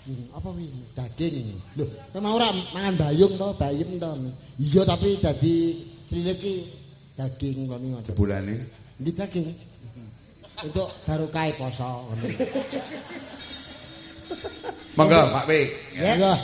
hmm, apa wi daging ini? Lho, kok mau ora mangan bayung to, bayem to. Iya tapi dadi selilit ki daging kula niku. jebulane Di daging. Untuk barokah poso. Monggo Pak P. Ya.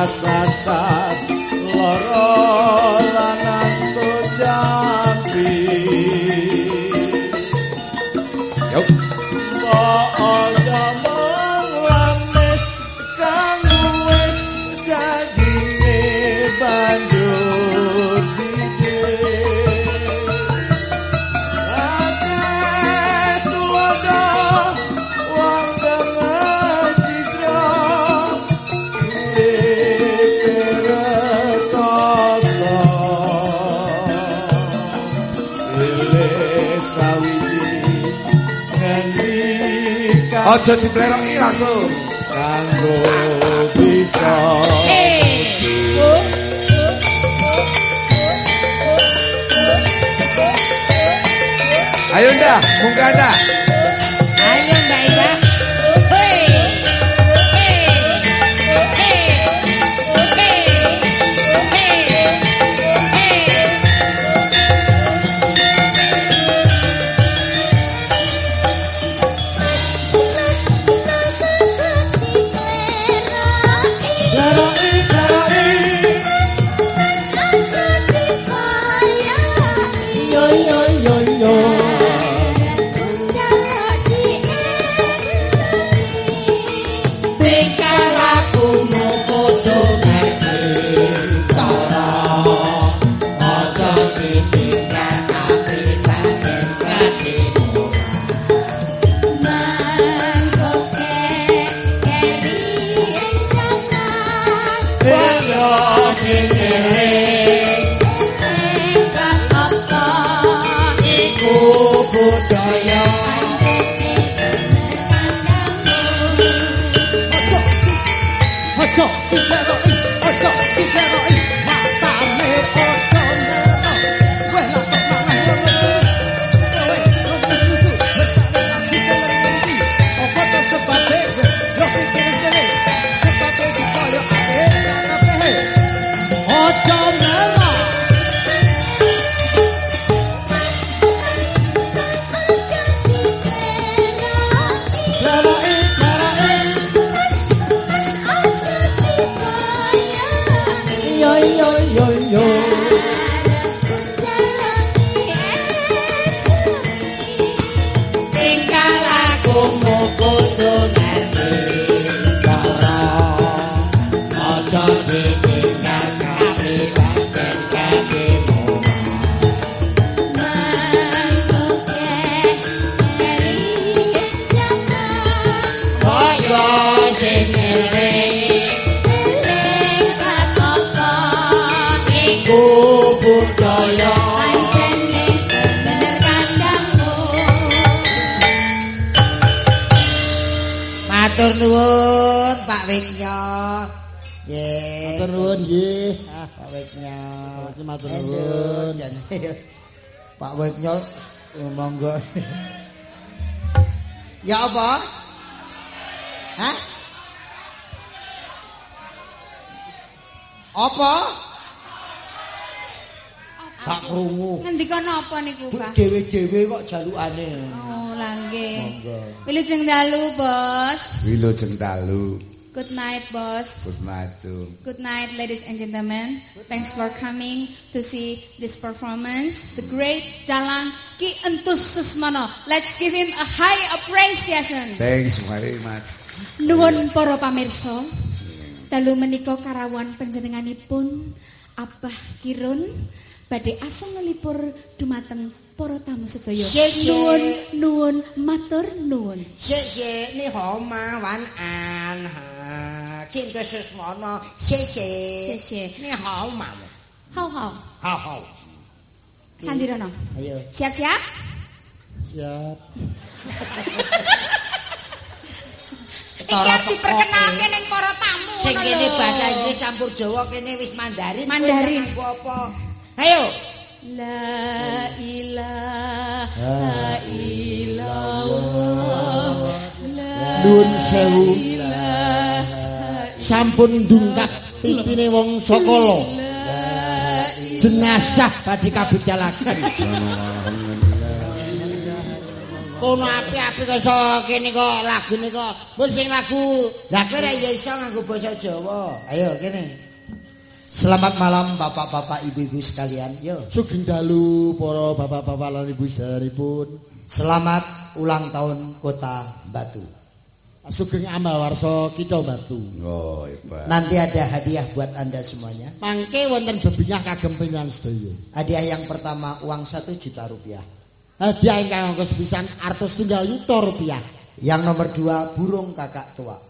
kasasat loro Aja diplerongi langsung. Kanggo bisa. Ayo ndah, munggah ndah. Matur nuwun Pak Wiknya. Nggih. Matur nuwun nggih. Ah, Pak Wiknya. Matur nuwun. Pak Wiknya eh, monggo. Ya apa? Hah? Apa? Gak krungu. Ngendika napa niku, Bu Pak? dhewe-dhewe kok jalukane. Oh, lah nggih. Monggo. Wilujeng dalu, Bos. Wilujeng dalu. Good night, Bos. Good night, Jung. Good night, ladies and gentlemen. Thanks for coming to see this performance. The great Dalang Ki Entus Susmana. Let's give him a high appreciation. Thanks very much. Nuwun para pamirsa. Dalu menika karawan panjenenganipun Abah Kirun badhe asongelipur dumateng para tamu sedaya. Nuwun nuwun matur nuwun. Sik ni homa wan an ha. Cinta sesmono. Sik, sik. Ni homa. Hau hau. Ha ha. Sandirono. Ayo. Siap-siap? Siap. Iki diperkenalke ning para tamu. Sing kene bahasa Inggris campur Jawa kene wis Mandarin. kowe Mandarin. nganggo apa? Ayo. La ilaha illallah. La Nuwun sewu. Sampun ndungkap titine wong Sokolo. Jenazah badhe kabidalaken. Kono api-api iso kene kok lagune kok. Wis sing lagu kowe ra ya iso nganggo basa Jawa. Ayo kene. Selamat malam Bapak-bapak Ibu-ibu sekalian. Yo. sugeng dalu para bapak-bapak lan ibu saudaraipun. Selamat ulang tahun Kota Batu. Sugeng amal warsa kita Batu. Oh, hebat. Nanti ada hadiah buat Anda semuanya. Mangke wonten bebinyah kagem penyan sedaya. Hadiah yang pertama uang 1 juta rupiah. Hadiah ingkang angka sepisan artus tunggal yuta rupiah. Yang nomor dua burung kakak tua.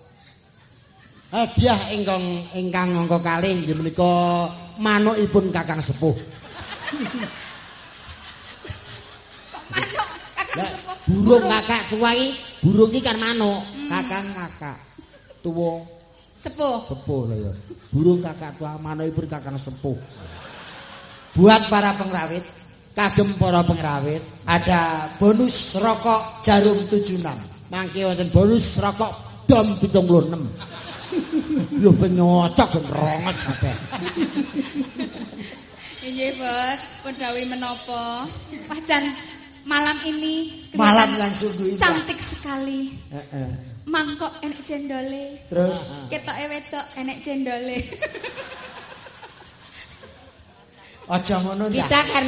Hadiah ingkang ingkang angka kalih inggih menika manukipun Kakang Sepuh. Kok manuk kakang sepuh. Burung kakak tua iki, burung iki kan manuk, Kakang kakak tuwa Sepuh. sepuh lho ya. Burung kakak tua manukipun Kakang Sepuh. Buat para pengrawit Kagem para pengrawit, ada bonus rokok jarum 76. mangke wonten bonus rokok dom 76. Lho penyocok ronget kabeh. Inggih, Bos. Pendhawi menapa? Pajan malam ini Malam yang sungguh indah. cantik sekali. Heeh. Mangkok enek cendole. Terus Ketoke wedok enek cendole. aja ngono. Kita kan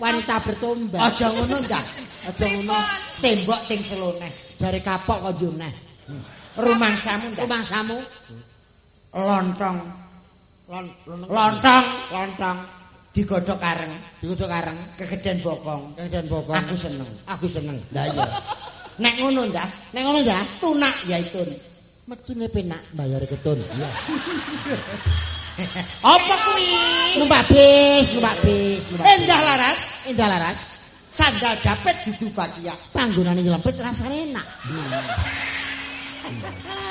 wanita bertombak. Aja ngono ndak. Aja ngono. Tembok ting seloneh. Dari kapok kok juneh. Rumangsamu ndak. Rumah samu Lontong, lon lontong, lontong digodhog kareng, digodhog kareng kegeden bokong. kedan bokong. Aku seneng. Aku seneng. Lah iya. Nek ngono ndak, Nek ngono ya, tunak yaitun. metune penak bayar ketun. Iya. Apa kuwi? Numpak bis, numpak bis, numpak. Endah laras, Indah laras, sandal japet dudu bakia. panggonane nyelempit rasane enak.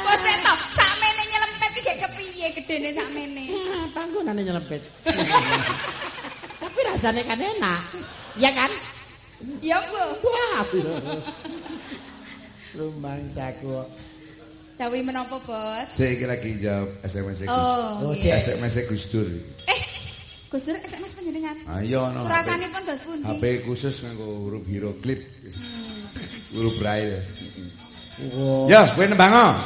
Bos to, sakmene nyelempet iki gak kepiye gedene sakmene. Ah, panggonane nyelempit. Tapi rasane kan enak. Ya kan? Ya, Bu. Wah. Rumangsaku. Dawi menapa, Bos? Saya iki lagi jawab SMS Gus. Oh, Oh, nggih. Cek. SMS Gus Dur. Eh, Gus Dur SMS panjenengan. Ayo no. Surasanipun dos pundi? HP khusus nganggo huruf hieroglif. Huruf braille. Ya, kowe nembango.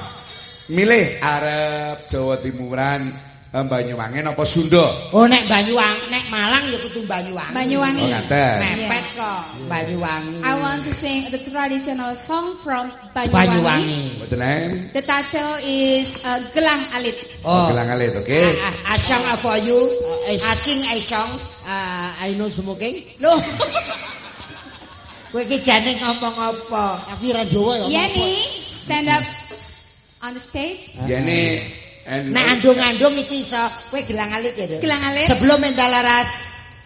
Milih arep Jawa Timuran, eh, Banyuwangen apa Sunda? Oh nek Banyuwangi, nek Malang ya kudu Banyuwangi. Banyuwangi. Oh, ngaten. Mepet kok Banyuwangi. I want to sing the traditional song from Banyuwangi. Banyuwangi. Mboten em. The title is uh, Gelang Alit. Oh. Gelang alit, oke. Ah, ah, Asang for you. Eh, Asing Aisong. Ah, I know smoking. Loh, Kowe iki jane ngomong apa? Aku ora Jawa ya. Yeni, stand up on the stage. Ya ini And- Nek andung-andung iki iso kowe gelang alit ya, Dok? Gelang alit. Sebelum mental laras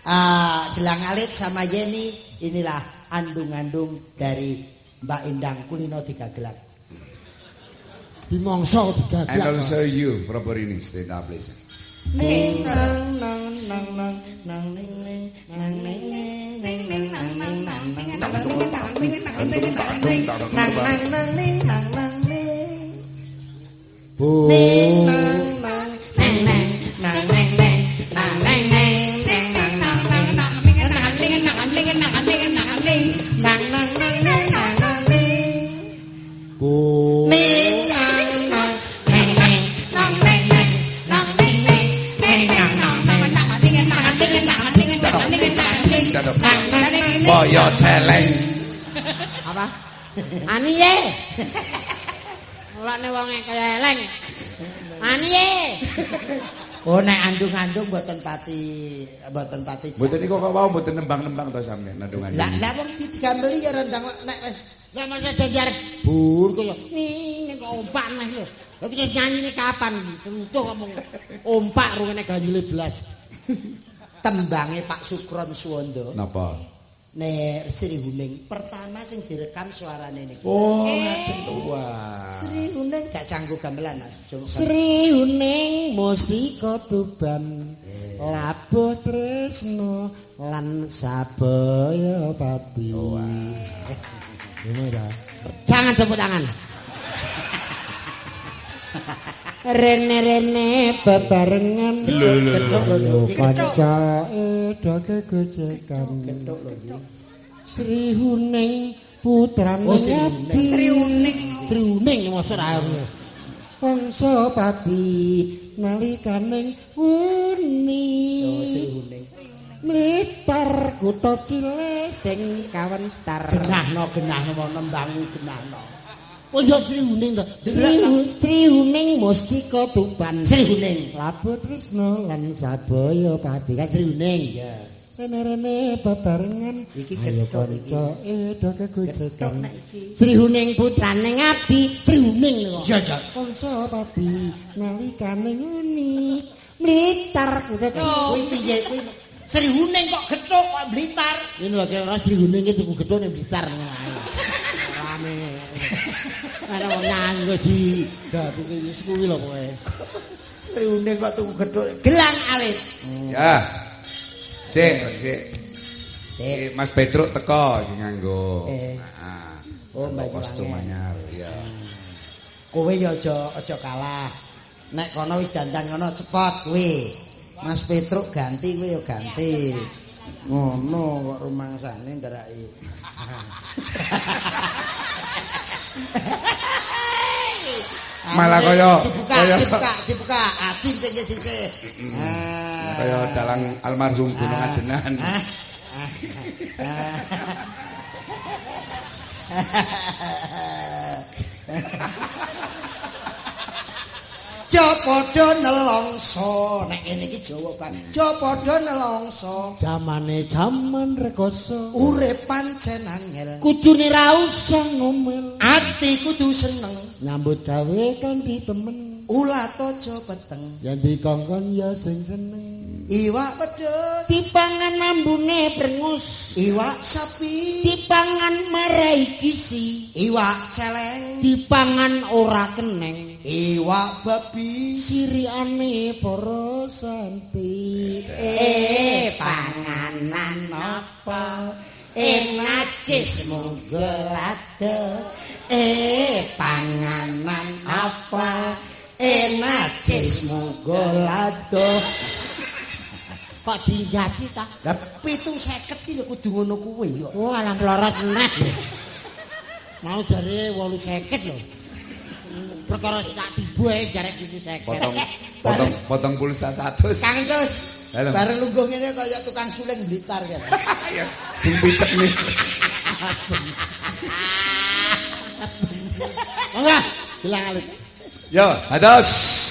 ah, gelang alit sama Yeni inilah andung-andung dari Mbak Indang Kulino tiga gelang. Dimongso And digagal. also you, proper ini, stay up, please. ninh năng năng năng năng năng ninh ninh năng ninh ninh ninh ninh năng năng năng năng năng năng ninh năng năng ninh năng năng ninh ninh năng năng năng năng năng năng Boo. Boyo celeng. Apa? Ani ye. Ngelokne wonge kaya eleng. Ani ye. Oh nek andung-andung mboten pati mboten pati. Mboten niku kok wau mboten nembang-nembang to sampeyan nadungan. Lah lah wong digambeli ya rendang nek wis Ya masa jajar bur kaya ning kok ompak neh lho. Lha iki nyanyine kapan? Sentuh ngomong ompak rungene ganjile blas. tembange Pak Sukron Suwondo Napa? Nek Sri Huning pertama sing direkam suarane niku. Oh, ngaten wah. Sri Huning gak canggu gamelan Sri Uning Mustika Tuban Labuh Tresno lan Sabaya Pati. Gimana? Jangan tepuk tangan. Rene-rene bebarengan kanca edoke gojekan lho. Sri Huning putrane Oh, Sri Huning. Sri Huning. Sri Huning mosok ra ngono. Wangsa pati nalikaning wuni. Oh Sri Huning. Mlitar kutha Cile sing kawentar. Genahno genahno mau nembangu genahno. Oh Sri Huning to. Sri, Sri Huning Mustika Tuban. Sri Huning. Labu Tresno lan Sabaya pati kan Sri Huning. Ya. Rene-rene bebarengan Iki ketok iki. kanca edo nek iki. Sri Huning putrane ngabdi Sri Huning lho Ya ya. Kongso pati nalikane nguni Blitar Kuwi piye kuwi? Sri Huning kok getuk kok Blitar. Ini lho kira Sri Huning itu tuku gedhe ning Blitar Rame Ana wong nyanyi di dadi wis kuwi lho kowe Huning kok tuku getuk. Gelang alit. Ya. Sik, sik. Eh, Mas Petruk teko iki nganggo. Eh. Ah. Oh, Mbak kostum anyar, ya. Kowe ya aja aja kalah. Nek kono wis dandan ngono cepot kuwi. Mas Petruk ganti kuwi ya ganti. Ngono kok rumangsane nderaki. Malah kaya- dibuka, kaya- dibuka, dibuka. Acing sing. Ah. Kaya dalang almarhum Gunung Ah. Adenan. Jo padha nelongso nek ngene iki Jawa kan. Jo padha nelongso Jamane jaman rekoso urip pancen angel. Kudune ra usah ngomel. Ati kudu seneng, Nyambut gawe kanthi temen. Ulat aja peteng. Yang dikongkon ya sing seneng Iwak pedhes, Dipangan ambune brengus iwak sapi, Dipangan marai kisi iwak celeng, Dipangan ora keneng iwak babi. Siriane para santi Eh panganan apa? Eh najismu gelado. Eh panganan apa? Eh najismu gelado. Kok dinggati ta? Lah 750 iki lho kudu ngono kuwi yo. Oh alam lorot meneh Mau jare 850 lho Perkara tak tiba ae jare 750 Potong potong potong pulsa 100. Kang Halo. bareng lungguh ngene kaya tukang suling blitar kan. Sing picek nih. Enggak, bilang alit. Yo, ados.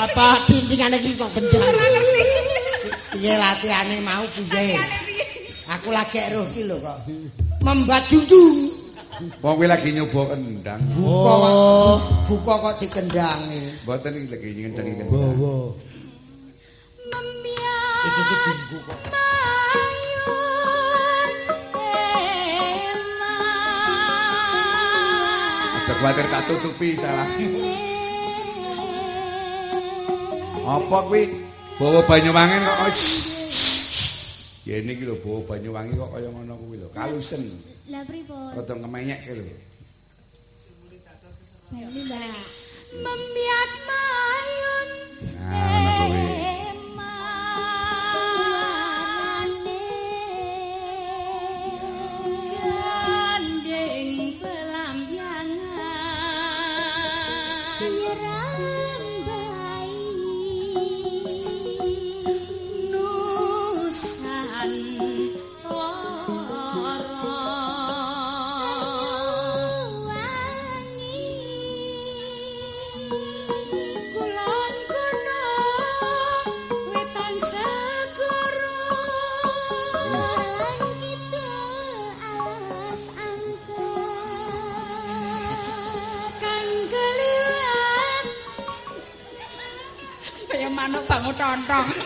Apa dindingane iki kok gendeng? Piye latihane mau piye? Aku lagi eruh iki lho kok. Membat junjung. Wong kuwi lagi nyoba kendang. Buka kok Oh. buka kok dikendangi. Mboten iki lagi ngencengi kendang. Iki iki dinggu kok. Aja kuwatir tak tutupi salah. Apa kuwi? Bawa Banyuwangi kok. oh. Ya ini iki lho bawa Banyuwangi kok kaya ngono kuwi lho. Kalusen. Lah pripun? Rada ngemenyek lho. Bali, Mbak. Membiak mayun Nah, tontong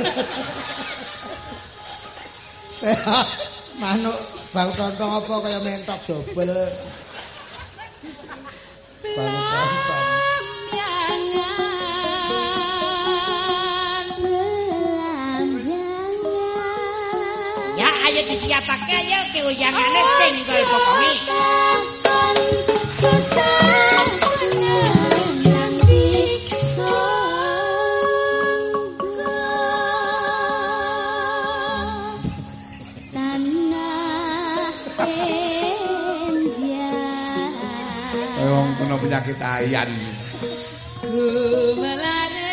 Manuk bau tontong apa kaya mentok dobel. Bau tontong. Ya ayo disiapake ayo keuyangane tinggal pokoke. Susah kena penyakit ayan. Gumelaring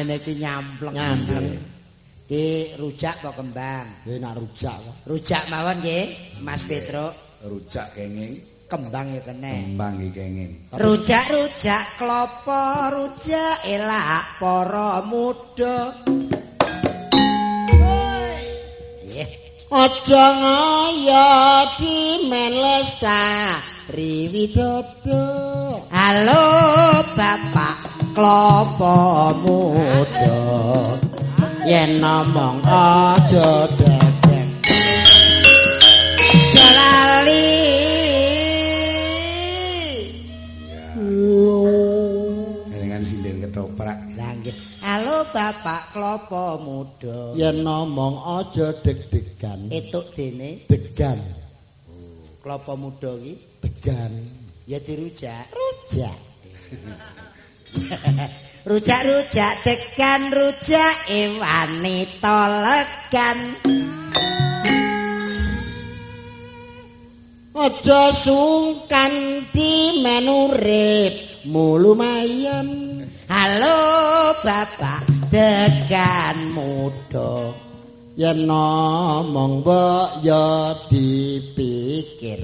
Yah meneki nyampleng. Nyampleng. Ki rujak kok kembang. Ya nak rujak kok. Rujak mawon nggih, Mas Petro. Rujak kenging, Kembang ya kene. kembang iki kenging. Rujak-rujak klopo rujak elak para muda. Nggih. Aja ngaya dimen lestari widodo. Halo Bapak klopo muda. Yen ngomong aja dedek. Jalali. Kelingan sinden ketoprak. Lah nggih. Halo Bapak klopo muda. Yen ngomong aja deg-degan. Etuk dene Degan, klopo muda iki degan. ya dirujak. Rujak. Rujak-rujak tekan rujak e wanita legan. Aja sungkan di menurip lumayan. Halo Bapak tekan muda. Yen ngomong mbok ya dipikir.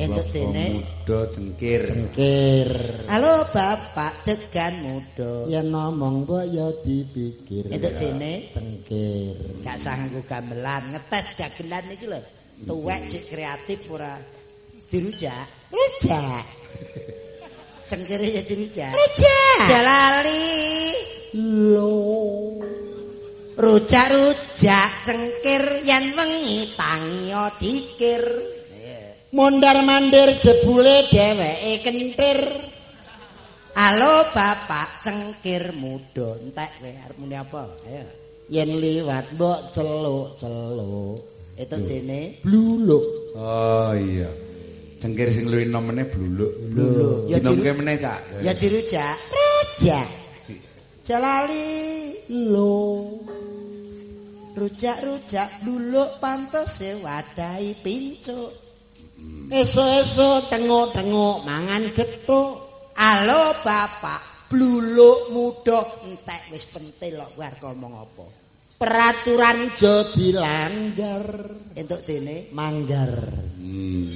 Entuk dene muda cengkir. Kir. Halo Bapak tekan muda. Yen ngomong mbok ya dipikir. Entuk dene Cengkir. gak sah nganggo gamelan, ngetes dagelan iki lho. Tuwek sik kreatif ora dirujak. Rujak. Cengkire ya dirujak. Rujak. Jalali. Lo. Rujak-rujak cengkir yen wengi tangi ya dikir. Mondar-mandir jebule dheweke kentir. Halo Bapak cengkir muda. Entek kowe arep muni apa? Ayo. Yen liwat mbok celuk-celuk. Itu dene Bluluk. Oh iya. Cengkir sing luwih enom meneh bluluk. Bluluk. Ya Dinomke meneh, Cak. ya dirujak. Rujak. Jalali. Lo. Rujak-rujak duluk pantes e wadahi pincuk. Esuk-esuk tenguk-tenguk mangan gethuk. Halo Bapak, bluluk muda entek wis pentil kok arep ngomong apa. Peraturan aja dilanggar. Entuk dene Manggar. Hmm.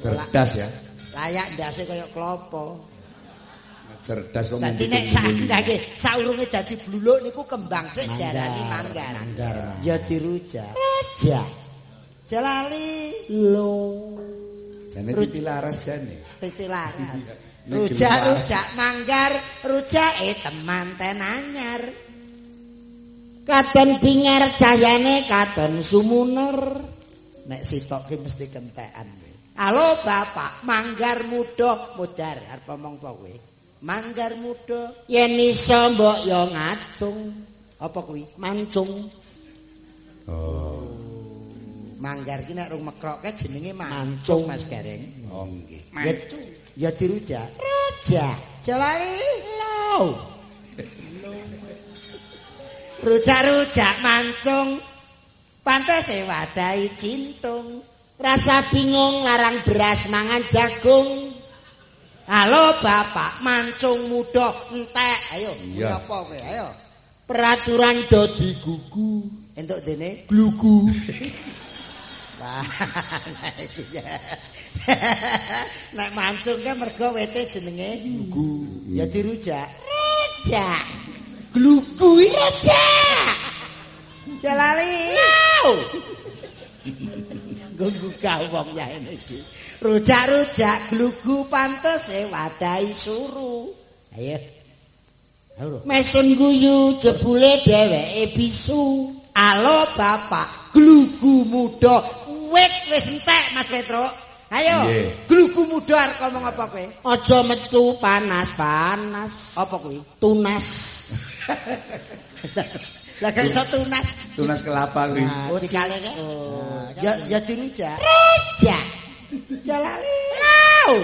Cerdas ya. layak ndase kaya klopo. Cerdas kok Dadi nek sakake saurunge dadi bluluk niku kembang sik manggar. Manggar. Ya dirujak. Rujak. Jalali Lo. Jane titilaras jane. titilaras. Nek Rujak-rujak manggar, rujake temanten anyar. Katon bingar cahayane katon sumuner. Nek sitok ki mesti kentekan. Halo Bapak, manggar muda mudar arep ngomong apa kowe? Manggar muda. Yen iso mbok yo ngatung. Apa kuwi? Mancung. Oh, Manggar ki nek rung mekrokke jenenge Mancung. mancung Mas Gareng. oh nggih. Ya, ya dirujak. Rujak. Jalali. Low. Rujak-rujak mancung. Pantese wadahi cintung. Rasa bingung larang beras mangan jagung. Halo Bapak, mancung muda entek. Ayo, Iya. apa kowe? Ayo. Peraturan dodi gugu. Entuk dene. Glugu. Wah, iki ya. Nek mancung kan mergo wete jenenge gugu. Ya dirujak. Rujak. Glugu rujak. Jalali. Gunggu kau wong ya ini iki. Rujak-rujak glugu pantese wadahi suru. Ayo. Ayo. Mesun guyu jebule dheweke bisu. Halo Bapak, glugu muda. Wit wis entek Mas Petro. Ayo, glugu muda arep ngomong apa kowe? Aja metu panas-panas. Apa kuwi? Tunas. Lah gak iso tunas. Tunas kelapa kuwi. Nah, cikale ke. Oh, ya ya dirujak. Rujak. Jalali. Lau.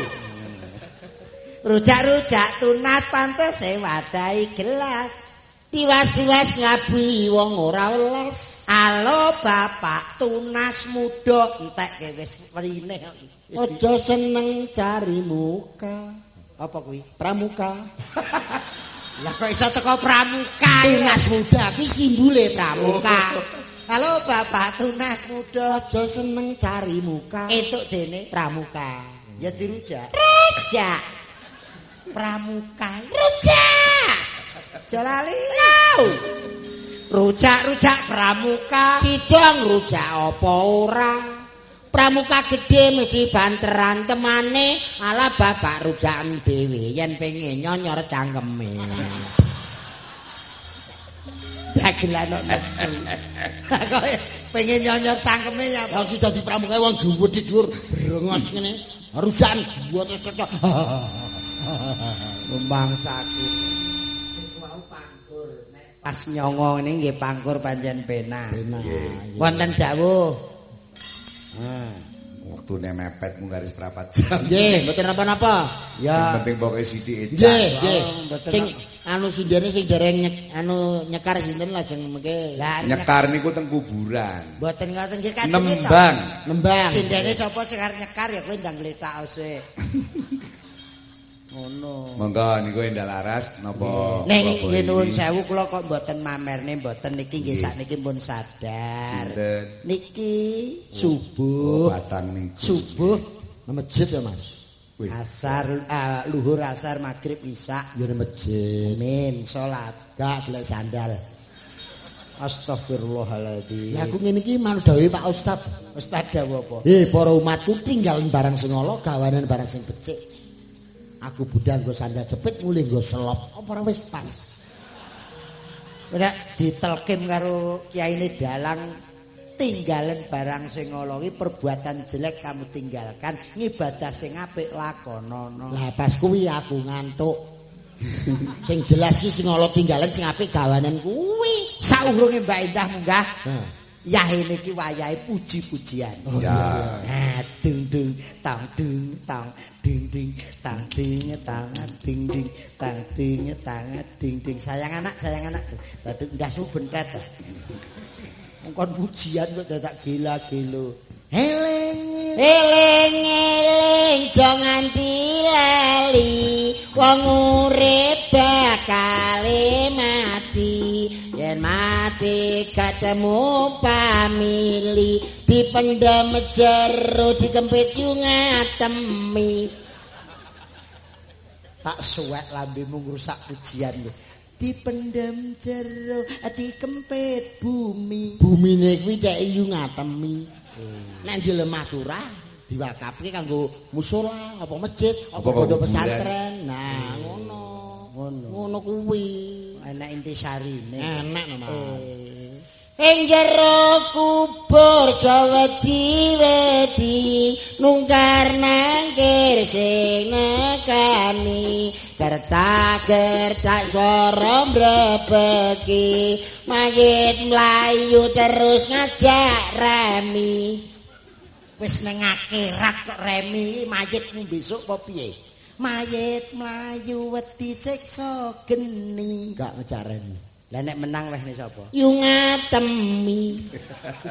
Rujak-rujak tunas pantese wadahi gelas. Tiwas-tiwas ngabi wong ora welas. Halo Bapak, tunas muda entek ke wis mrene. Aja seneng cari muka. Apa kuwi? Pramuka. Lah kok iso teko pramuka? Tunas muda kuwi simbole pramuka. Halo Bapak, tunas muda. Aja seneng cari muka. Entuk dene pramuka. ya dirujak. Rujak. Pramuka. Rujak. Jalali. Lau. Rujak-rujak pramuka. Sidang rujak apa ora? Pramuka gede mesti banteran temane ala bapak rujakan dhewe yen pengen nyonyor cangkeme. Dagelan kok nesu. Pengen nyonyor cangkeme ya. Sing dadi pramuka wong gedhe dhuwur brengos ngene. Rujakan dua terus cocok. Membangsaku. Mau pangkur nek pas nyongo ini nggih pangkur panjen pena. Wonten dawuh. Ah, Waktune mepet mung garis prapat jam. Nggih, mboten napa-napa. Yang ya penting pokoke sithik Nggih, edan. nggih. Oh, mboten Sing anu sindene sing dereng nyek, anu nyekar sinten lajeng mengke lah Nyekar niku teng kuburan. Mboten ngoten nggih itu. Nembang. nembang. Sindene sapa sing arep nyekar ya kowe ndang gletak ose. Ngono. Monggo niku endal aras napa? Ning nggih nuwun sewu kula kok mboten mamerne mboten niki nggih sakniki pun sadar. Sinten? Niki subuh. batang niku. Subuh masjid ya, Mas. Wih. asar ah, luhur asar maghrib isya Ya masjid. amin salat Gak golek sandal. astagfirullahaladzim Ya aku ngene iki manut dawuhe Pak Ustad. Ustaz dawuh apa Eh, para umatku tinggal barang sing ala, gawanan barang sing becik. Aku budal nggo sandal jepit, mulih nggo selop. Apa ora wis pas? nek ditelkim karo kiyaine dalang tinggalan barang sing iki perbuatan jelek kamu tinggalkan ngibadah sing apik lakonono Lah pas kuwi aku ngantuk. sing jelas ki sing ala tinggalan sing apik gawanan kuwi. saurunge Mbak Indah munggah Nah. Yah ini ki wayahe puji-pujian. Ya. Ah, dung dung tang dung tang ding ding tang ding tang ding ding tang ding tang ding ding sayang anak sayang anak. Tadi udah su bentet ngkon pujian kok dadak gila-gilo eling Eling eling aja nganti lali. Wong urip bakal mati yen mati ketemu pamili dipendem jero dikempit yu ngatemi. Tak suwek lambemu ngrusak pujian lho. Dipendem jero dikempit bumi. Bumine kuwi cek yu ngatemi. Nek di lemah turah diwakafke kanggo musala apa masjid apa pondok pesantren. Nah ngono Ngono. ngono kuwi enak intisarine enak no Mas. Eh, Ing jero kubur wedi nungkar nangkir sing nekani gertak-gertak swara mbrebeki mayit mlayu terus ngajak remi Wis ning akhirat kok remi mayitmu besok apa piye? Mayit mlayu wedi siksa geni. gak ngejak remi Lah nek menang weh sapa? yu ngatemi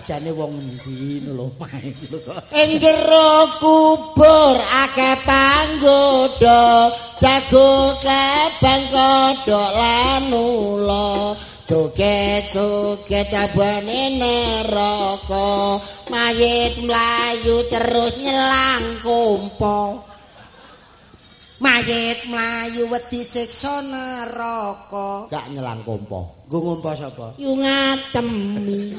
Jane wong endi lho main lho kok. ing jero kubur akeh panggoda jago klepang kodhok lan ula joget-joget abane neraka mayit mlayu terus nyelang kompo Mayit mlayu wedi siksa neraka. gak nyelang kompo Nggo ngompo sapa? yu ngatemi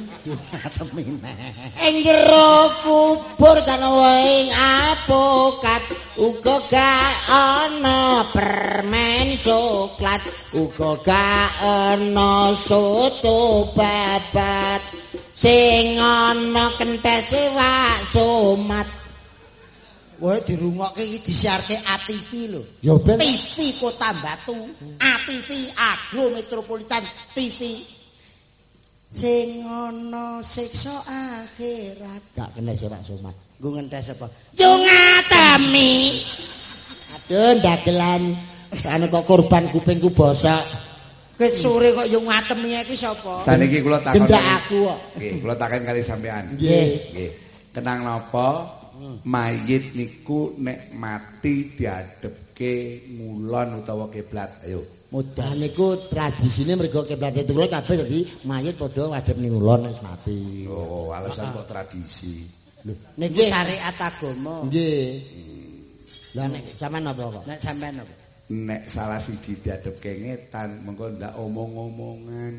Temine. ing jero kubur kan ing apokat uga gak ana permen coklat uga gak ana soto babat sing ana kentese wak somat Wah dirungokke iki disiarke ATV lho. ya ben TV Kota Batu, ATV Agro Metropolitan TV. Sing ana siksa akhirat. gak kena sih wak somat Nggo ngentes apa? yu ngatemi aduh dagelan ane kok korban kupingku bosok Ket sore kok yo ngatemi iki sapa? Saniki kula takon. gendak aku kok Nggih, kula takon kali sampean. Nggih. Nggih. Kenang napa? Mayit niku nek mati diadepke ngulon utawa kiblat. Ayo. Mudah niku tradisine mergo kiblat itu kabeh dadi mayit padha ngadep ning ulon wis mati. Oh, alasan kok tradisi. Niku syariat agama. Nggih. Lah nek sampean apa kok? Nek sampean apa? Nek salah siji diadepke ngetan, mengko ndak omong-omongan.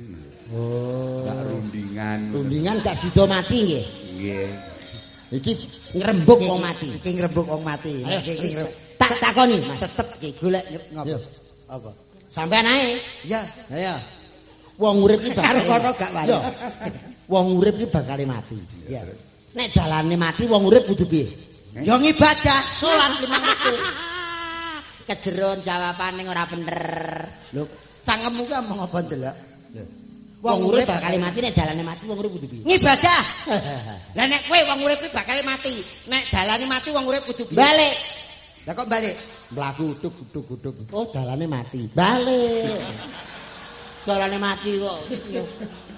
Oh. Ndak rundingan. Rundingan gak sida mati nggih. Nggih. Iki ngrembug wong mati. Iki ngrebuk wong mati. Iki ngrembug. tak takoni, Mas. Tetep iki golek ngopo? Apa? Sampean ae. Ya, Ayo. Wong urip iki karo bakal kono gak. Yo. Wong urip iki bakal mati. Ya. Nek dalane mati wong urip kudu piye? Yo ngibadah, salat lima waktu. Kejeron jawabane ora bener. Lho, cangkemmu ki omong apa ndelok? Wong urip bakal mati nek dalane mati wong urip kudu piye? ngibadah. Lah nek kowe wong urip ki bakal mati. Nek dalane mati wong urip kudu piye? Balik. Lah kok balik? Mlaku uduk uduk uduk. Oh, dalane mati. Balik. dalane mati kok.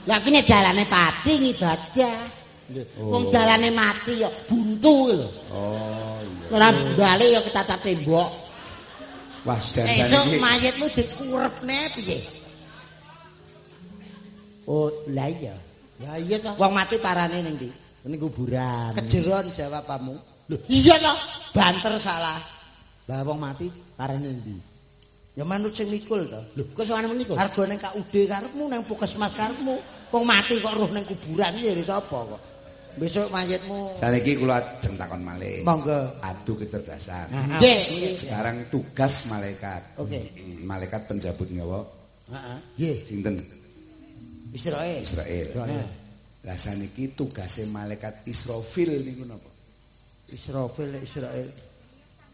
Lah ki nek dalane pati ngibadah. Wong dalane mati ya buntu lho. Oh, iya. Ora balik ya ketatap tembok. Wah, jan Esuk iki mayitmu dikurepne piye? Oh, lah iya. Ya iya toh. Wong mati parane ning ndi? Ini kuburan. Kejeron jawabanmu. Loh, iya toh. Banter salah. Lah wong mati parane ndi? Ya manut sing mikul to. Lho, kok sowane menika? Harga ning KUD karepmu nang puskesmas karepmu. Wong mati kok roh ning kuburan iki ya sapa kok. Besok mayitmu saniki kula ajeng takon malih. monggo. Adu kecerdasan. Nggih. Sekarang tugas malaikat. Oke. Hmm, Malaikat penjabut nyawa Heeh. Nggih. sinten? Israel. Israel. Israel. Lah saniki tugase malaikat Israfil niku napa? Israfil Israel.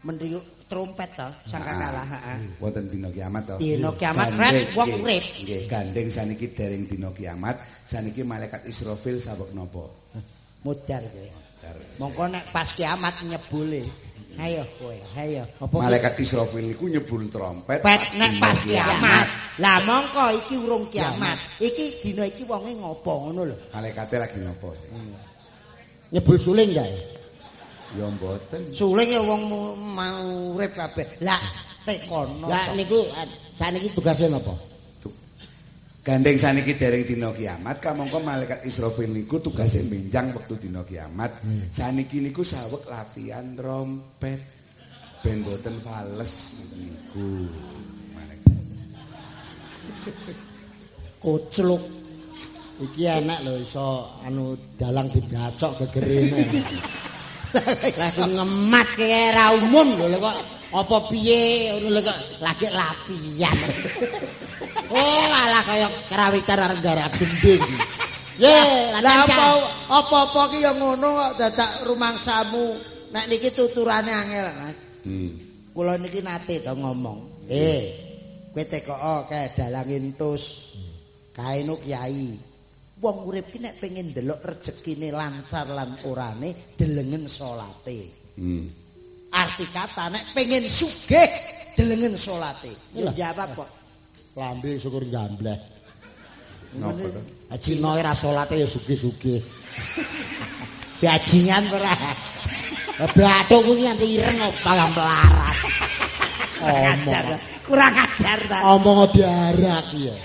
Mendhi trompet to, sangka Ah, kalah, heeh. Wonten dina kiamat to. Dina kiamat ren wong urip. Nggih, gandeng saniki dereng dina kiamat, saniki malaikat Israfil sabuk napa? Mudar kowe. Mongko nek pas kiamat nyebule. Ayo kowe, ayo. Apa Malaikat Israfil niku nyebul trompet pet nek pas kiamat. Lah mongko iki urung kiamat. Iki dina iki wonge ngopo ngono lho. Malaikate lagi napa? Nyebul suling ya? Ya mboten. Suling ya wong mau urip kabeh. Lah tekono. Lah niku eh, saniki tugase napa? Gandeng saniki dereng dina kiamat, kamangka malaikat Israfil niku tugase menjang wektu dina kiamat. Saniki niku saweg latihan trompet. Ben boten fales niku. Kocluk. Iki enak lho iso anu dalang didacok gegerene. Lah ngemat kaya ra umum lho kok apa piye ngono lho kok lagi latihan. Oh alah kaya kerawitan arep garap gending. Ye, Lah apa apa-apa ki ya ngono kok dadak rumangsamu. Nek niki tuturane angel, Mas. Hmm. Kula niki nate to ngomong. Eh, kowe tekoke kae dalang entus. Kae nu kiai. Wong urip ki nek pengen ndelok rezekine lancar lan orane delengen salate. Hmm. Arti kata nek pengen sugih delengen salate. Jawab kok. Lambe syukur gambleh. Napa to? Cina ora salate ya sugih-sugih. Bajingan ora. Bathuk kuwi nganti ireng pagam melarat. Kurang ajar ta. Omong diarak ya.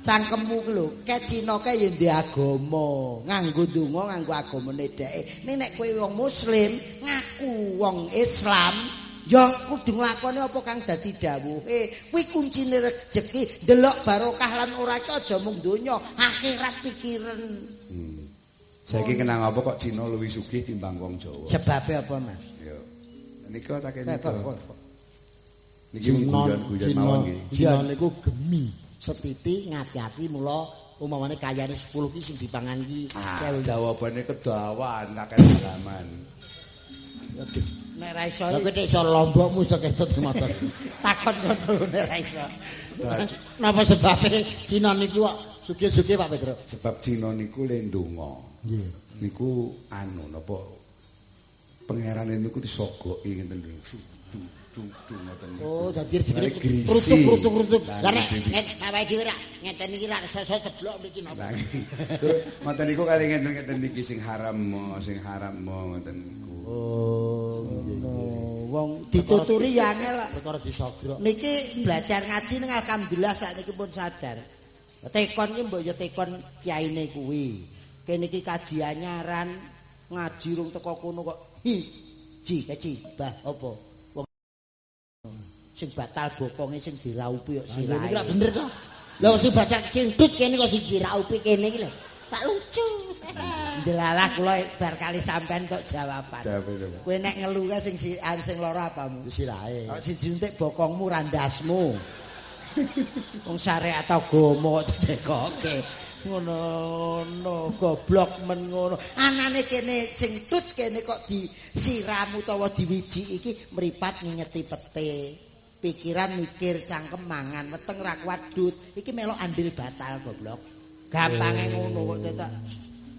Cangkemmu ku lho, ke Cina ke ya ndek agama, nganggo donga nganggo agamane dheke. Ning nek kowe wong muslim, ngaku wong Islam, ya kudu nglakoni apa kang dadi dawuhe. Kuwi kuncine rejeki, ndelok barokah lan ora iki aja mung donya, akhirat pikiran. Hmm. Saiki kenang apa kok Cina luwih sugih timbang wong Jawa? Sebabe apa, Mas? Yo. Nika tak kene. Niki guyon-guyon mawon. Cina niku gemi. Setiti ngati-ati mula umpamane kayane 10 ki sing dipangan ki Ah, jawabane kedawan kakek pengalaman. Nek ra iso Lah kowe nek iso lombokmu iso ketut motor. takon ngono nek ra iso. Napa sebabe Cina niku kok sugih-sugih Pak Pedro? Sebab Cina niku le ndonga. Nggih. Niku anu napa pangerane niku disogoki ngeten lho. Dung dung dung ngoten niku. Oh, dadi krutuk-krutuk-krutuk. Lah, Lah nek nek awake dhewe ra ngeten iki ra iso ceblok mriki napa. Terus ngoten niku kali ngeten-ngeten niki sing haram mo, sing haram mo ngoten niku. Oh, Oh, wong dituturi ya angel perkara disogrok. Niki belajar ngaji ning alhamdulillah sakniki pun sadar. Tekon ki mbok ya tekon kiyaine kuwi. Kene iki kajian nyaran ngaji rung teko kono kok. Hi. Ji, keci, bah apa? Sing batal bokonge sing diraupi kok Sira iki ra sirahe. bener to. Lah sing badak cintut kene kok sing diraupi kene iki lho. Tak lucu. Delalah kula bar kali sampean kok jawaban. Kowe nek ngelu ka sing si an sing lara apamu? Sirahe. Kok siji entek bokongmu randasmu. Wong syariat agama kok ditekoke. Ngono no goblok men ngono. Anane kene sing tut kene kok disiram utawa diwiji iki mripat ngingeti pete. Pikiran mikir cangkem mangan weteng ra kuat dut. Iki melok andil batal goblok. Gampange ngono kok tetak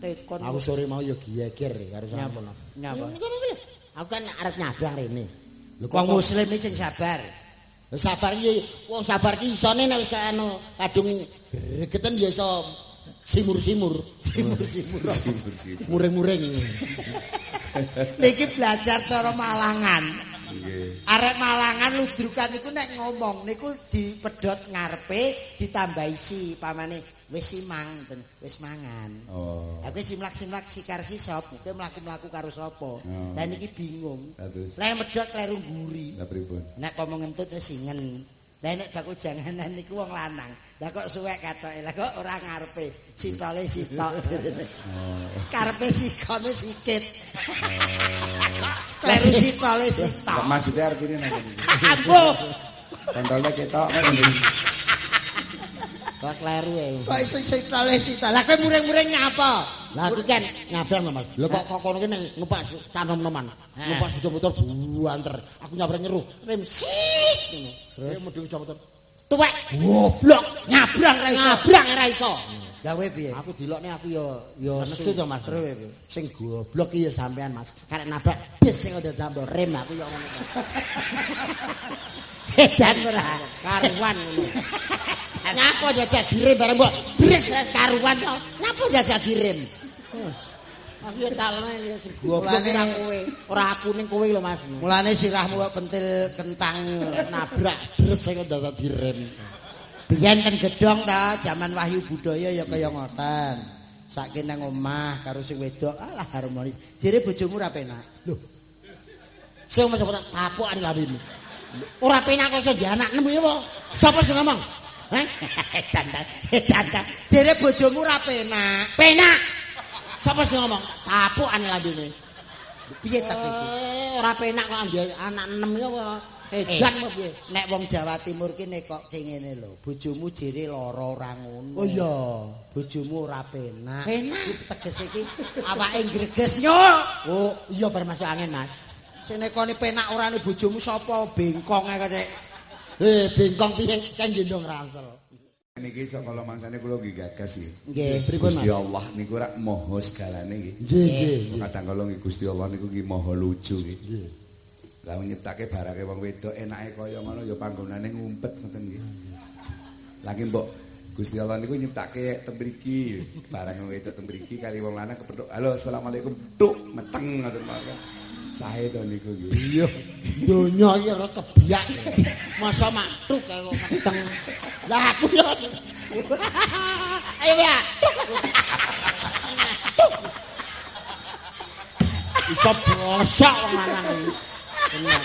tekon. Aku sore mau ya geger karo sampeyan. nyapa. Aku kan arep nyabrang rene. Lho Wong muslim iki sing sabar. Lho sabar iki wong sabar ki isone nek wis anu kadung gregeten ya iso simur-simur. Simur-simur. Muring-muring. Niki belajar cara malangan. Arek malangan ludrukan niku nek ngomong niku dipedhot ngarepe ditambahi si pamane wis simang ten wis mangan. Oh. Aku simlak-simlak sikar sisop, kowe mlaku-mlaku karo sapa? Oh. Lah niki bingung. Lah medhot kleru nguri. lah pripun? Nek ngomong ngentut wis ingen. Lah nek baku janganan niku wong lanang. Lah kok suwek katoke. Lah kok ora ngarepe. Sitole sitok. Karepe sikone sikit. Kleru sitole Kok sitok. maksudnya artine napa niku? Ambuh. Kontolnya ketok ngene. Kok kleru e. Kok iso sitole sitok. Lah kowe muring-muring nyapa? Lah aku kan nyabrang Mas. Lho kok kok kono ki ning numpak tanom-taneman. Numpak sepeda motor buanter. Aku nyabrang nyeru. Rem sik. Terus mudhun sepeda motor. Tuwek. Goblok. Nyabrang ra iso. Nyabrang ra iso. Lah kowe piye? Aku dilokne aku ya ya nesu to Mas. Terus sing goblok ki ya sampean Mas. Karek nabrak bis sing udah tambah rem aku ya ngono. Edan ora. Karuan ngono. Nyapa jajak direm bareng mbok bris wis karuan to. Nyapa jajak direm? Aku ya talene ya sing goblok Mulane- ora kowe. Ora aku ning kowe lho Mas. Mulane sirahmu kok pentil kentang Nabrak bris sing udah direm. Biyen ten gedong ta, zaman Wahyu Budaya ya kaya ngoten. Saiki nang omah karo sing wedok, alah harmonis. Jere bojomu ra penak. Lho. Sing mas ora tapukan lambemu. Ora penak kok iso di anak nem ya apa? Sapa sing ngomong? Hah? Dandan, dandan. Jere bojomu ra penak. Penak. Sapa sing ngomong? Tapukan lambene. Piye tak iki? Eh, ora penak kok anak enam ya apa? Edan apa piye? Nek wong Jawa Timur ki nek kok ki ngene lho, bojomu jere lara ora ngono. Oh iya. Bojomu ora penak. Penak? Tegese iki awake greges nyuk. Oh, iya bar masuk angin, Mas. Sing nekoni penak ora ne bojomu sapa bengkong ae kok. Eh, bengkong piye kan gendong ransel. Niki sok kalau mangsane kula nggih gagas nggih. Nggih, pripun, Gusti? Allah niku rak maha segalane nggih. Nggih, nggih. Kadang kala nggih Gusti Allah niku nggih maha lucu nggih. Lah nyiptake barake wong wedok enake kaya ngono ya panggonane ngumpet ngoten nggih. Lagi mbok Gusti Allah niku nyiptake teng mriki, barang wedok teng mriki kali wong lanang kepethuk. Halo, Assalamualaikum. Tuk meteng ngoten mawon. Sae to niku nggih. Iya. Donya iki ora kebiak. Masa matuk kaya kok meteng. Lah aku yo. Ayo ya. Iso bosok wong lanang iki. Tenan.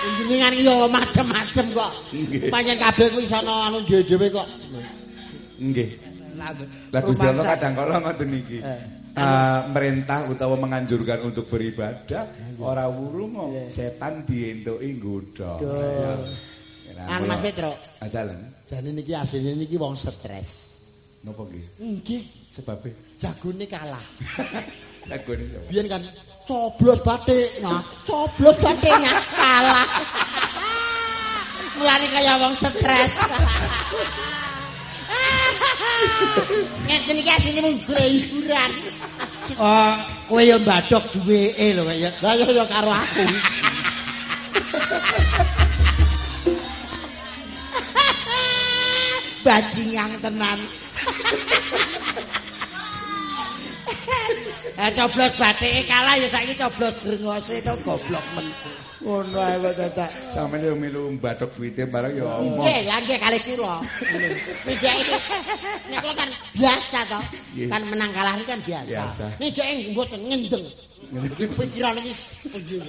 Jenengan iki yo macem-macem kok. Panjen kabeh kuwi iso ana anu dhewe-dhewe kok. Nggih. Lah Gusti Allah kadang kala ngoten niki. Eh, merintah utawa menganjurkan untuk beribadah ora wurung setan dientuki nggodha. Kan Mas Petro, Adalan. jane niki asline niki wong stres. Napa nggih? Nggih, Sebabe jagone kalah. jagone sapa? Biyen kan coblos bathiknya, coblos bathiknya kalah. Mulane kaya wong stres. Ngeten iki asline mung hiburan. Oh, kowe yo mbadok duweke lho kaya. Lah ya ya karo aku. Bajingan tenan. Eh coblos bathike kalah ya saiki coblos grengose to goblok men. Ngono ae kok dadak. Sampeyan yo milu mbathok duwite barang yo omong. Nggih, lah nggih kali kula. Nek iki nek kula kan biasa to. Nggih. Kan menang kalah kan biasa. Biasa. Nek dhek mboten ngendeng. Iki pikiran iki piye.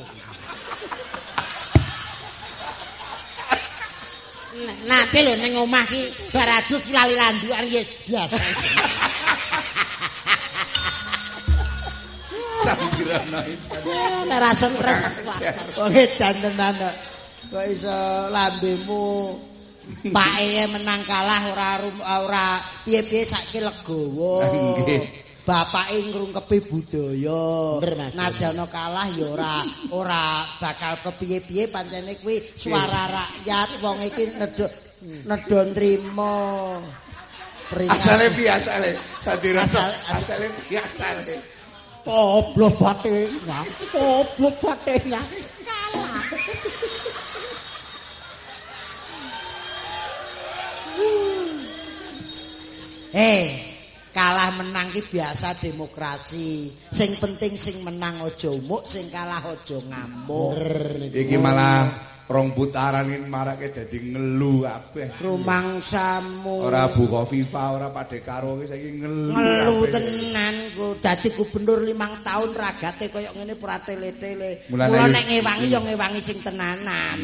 Nah, Nanti lho ning omah ki bar adus lali landukan ya biasa. Sampirana itu. Nek ra stres. Wong edan tenan kok. Kok iso lambemu Pake menang kalah ora ora piye-piye saiki legowo. Nggih. Bapake ngrungkepi budaya. Najana kalah ya ora ora bakal kepiye-piye pancene kuwi suara rakyat wong iki nedo nedo nrimo. Peringatan. Asale biasa le. Sadira Asal- asale biasa le. Coblos bathiknya, coblos bathiknya. Eh, kalah menang ki biasa demokrasi. Sing penting sing menang aja umuk, sing kalah aja ngamuk. Iki malah rong putaran ini marake dadi ngelu kabeh. Rumangsamu Ora buka FIFA, ora padhe karo iki saiki ngelu. ngelu tenan ku. Dadi gubernur limang tahun ragate kaya ngene pratele-tele. Mula nek ngewangi ya ngewangi sing tenanan.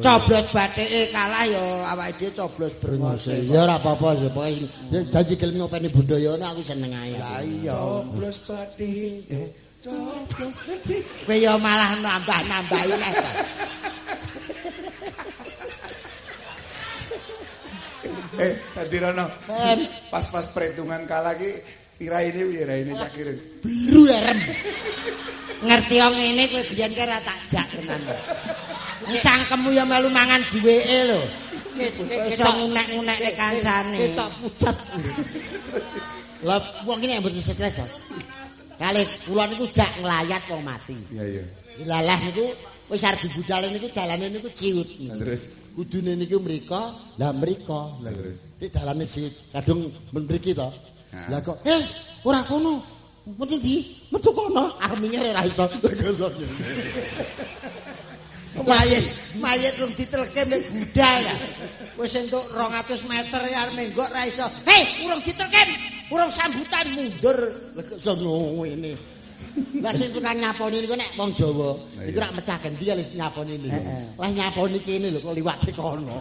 Coblos bathike kalah ya awake dhewe coblos brengose. Ya ora apa-apa sih, pokoke dadi gelem ngopeni budaya aku seneng ae. Lah iya. Coblos. Eh, bathi. Kowe ya malah nambah-nambahi nek. Eh, Sadirana. Pas-pas perhitungan kalah ki iraine piye iraine cakir. Biru erem. Ngerti wong ngene kowe biyen ki ora tak jak tenan. Cangkemmu ya melu mangan duweke lho. Iso ngunek-ngunek nek kancane. Ketok pucat. Lah wong iki nek mboten stres ya. Kali kula niku jak nglayat wong mati. Iya, iya. Lalah niku wis arep dibudale niku dalane niku ciut. Terus Kudune niku mriko, lah mriko. Terus? Tik dalane ciut. Kadung mriki to. Lah kok eh ora kono. Mesti di metu kono. Arep minggir ora iso. Mayit, mayit rung ditelke mek budal ya. Wis entuk 200 meter ya arep menggok ra iso. Hei, urung ditelke. Urung sambutan mundur. Lah kok ngene. Lah sing tukang nyaponi niku nek wong Jawa, iku rak mecah gendi kali nyaponi niku. Lah nyaponi kene lho kok liwate kono.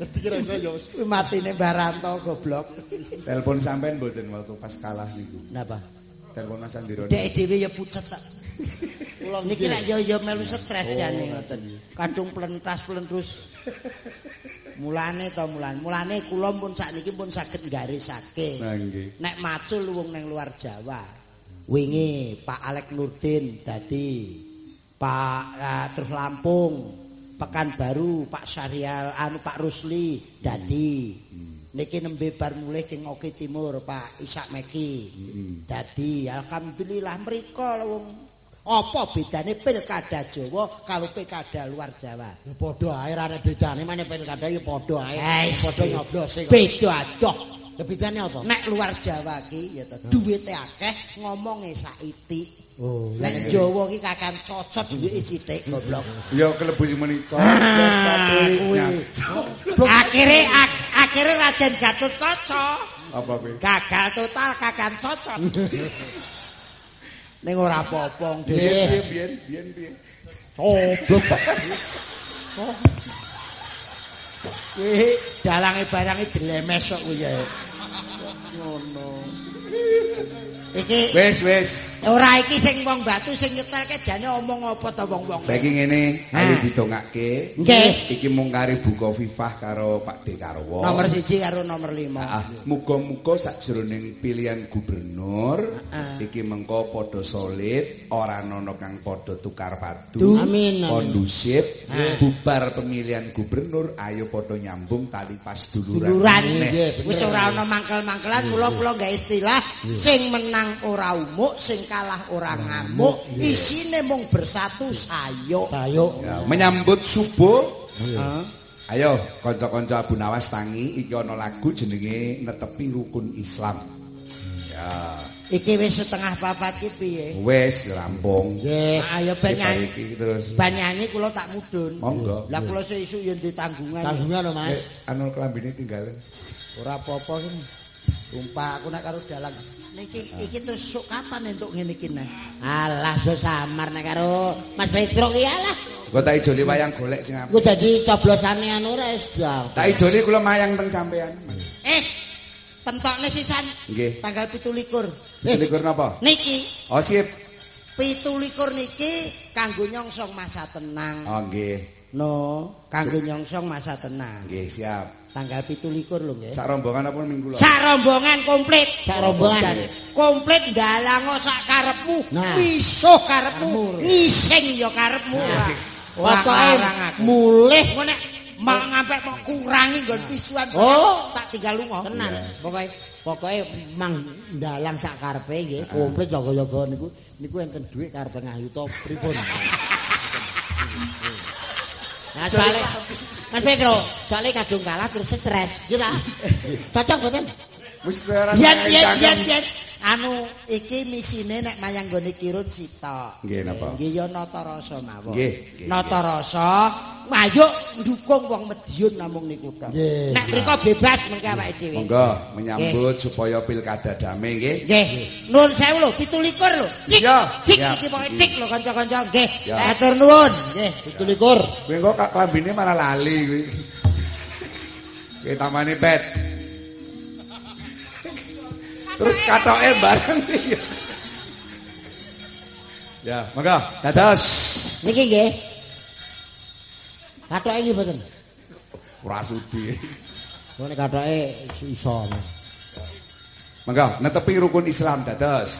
Dadi kira-kira ya wis matine Baranto goblok. telepon sampean mboten waktu pas kalah niku. Napa? Telepon Mas Sandirono. Dek dhewe ya pucet tak. Niki nek yo yo melu stres jane ngoten. Kadung plentas plentrus. Mulane to mulan. Mulane kula pun sakniki pun saged garisake. Nah nggih. Nek macul wong nang luar Jawa. Wingi Pak Alek Nurdin dadi Pak eh, terus Lampung, Pekanbaru, Pak Syarial, anu Pak Rusli dadi. Niki nembe bar mulih king Oki Timur Pak Isak Meki. Dadi alhamdulillah mriko wong apa bedane pilkada Jawa karo pilkada luar Jawa? Ya padha ae ra bedane meneh pilkada ya padha ae. Padha nyoblose kok. Beda adoh. Ya bedane apa? Nek luar Jawa ki ya to duwite akeh ngomonge saiti. Oh, Nek Jawa ki kakan cocot duwike sithik goblok. Ya kelebu muni Ah, kuwi. cocok. Akhire ak- akhire Raden Gatut Kaca Apa kuwi? gagal total kakan cocot. Ning ora apa-apa Biyen dhewe. biyen biyen biyen. Coblok. Kuwi dalange barange dilemes kok kuwi ya. Ngono. Iki Wis wis. ora iki sing wong batu sing nyetelke jane omong apa to wong-wong. Saiki ngene, Ah. ayo didongake. Nggih. Iki mung kari buka Fifah karo Pak Dekarwo. Nomor siji karo nomor lima. Ah, muga-muga sakjroning pilihan gubernur Ah. iki mengko padha solid, ora ana kang padha tukar padu. Du. Amin. Kondusif, Ah. bubar pemilihan gubernur, ayo padha nyambung tali pas duluran. Duluran. Wis ora ana mangkel-mangkelan, kula-kula gawe istilah sing menang ora umuk, sing kalah ora ngamuk. Isine mung bersatu sayo. Sayo. Ya, menyambut subuh Heeh. Ayo kanca-kanca Abu Nawas tangi iki ana lagu jenenge Netepi Rukun Islam. Ya, Iki wis setengah papat ki piye? wis rampung. Nggih. Ayo ben iki terus. Ben nyanyi kula tak mudhun. Monggo. Lah kula sesuk yo ndek tanggungan. Lho, Mas. anu klambine tinggal. Ora apa-apa ini. Sumpah aku nek karo dalang. Niki iki terus sok kapan entuk ngene iki nah. Alah so samar nek karo Mas Petro ki alah. Kok tak ijoli wayang golek sing Ku apik. jadi coblosane anu ora wis jauh. Tak ijoli kula mayang teng sampean. Eh, tentokne sisan Nggih. tanggal 17. Likur napa? Niki Oh sip. 17 niki kanggo nyongsong masa tenang. Oh nggih. No, kanggo nyongsong masa tenang. Nggih, siap. Tanggal 17 lho nggih. Sak rombongan apa minggu lalu? Sak rombongan komplit. Sak rombongan. Komplit dalango sak karepmu. Nah. Misuh karepmu. Ngising ya karepmu. Nah. Pokoke mulih Engko nek mak ngampe mau kurangi nggon pisuan Oh. tak tinggal lunga. tenan. Pokoke pokoke mang dalang sak karepe nggih, komplit jaga-jaga niku niku enten dhuwit karep tengah yuta pripun. Nah, soalnya Mas Petro, soalnya kadung kalah terus stres, gitu lah. Cocok boten? Wis ora Yen nangis yen cangkem. yen yen anu iki misine nek mayang gone kirun sitok. Nggih, napa? Nggih ya nata rasa mawon. Nggih, Nata rasa ayo ndukung wong Madiun namung niku tok. Nggih. Nek mriko bebas mengke awake dhewe. Monggo menyambut supaya pilkada damai nggih. Nggih. Nuwun sewu lho, 17 lho. Cik, Iya, cik iki pokoke cik lho kanca-kanca. Nggih. Ya. Matur nuwun. Nggih, 17. Kowe kok kak klambine malah lali kuwi. Kowe tamane pet. Terus katoke bareng iki. Ya, monggo dados. Niki nggih. Kathoke iki boten. Ora sudi. Kok nek kathoke iso. Monggo netepi rukun Islam dados.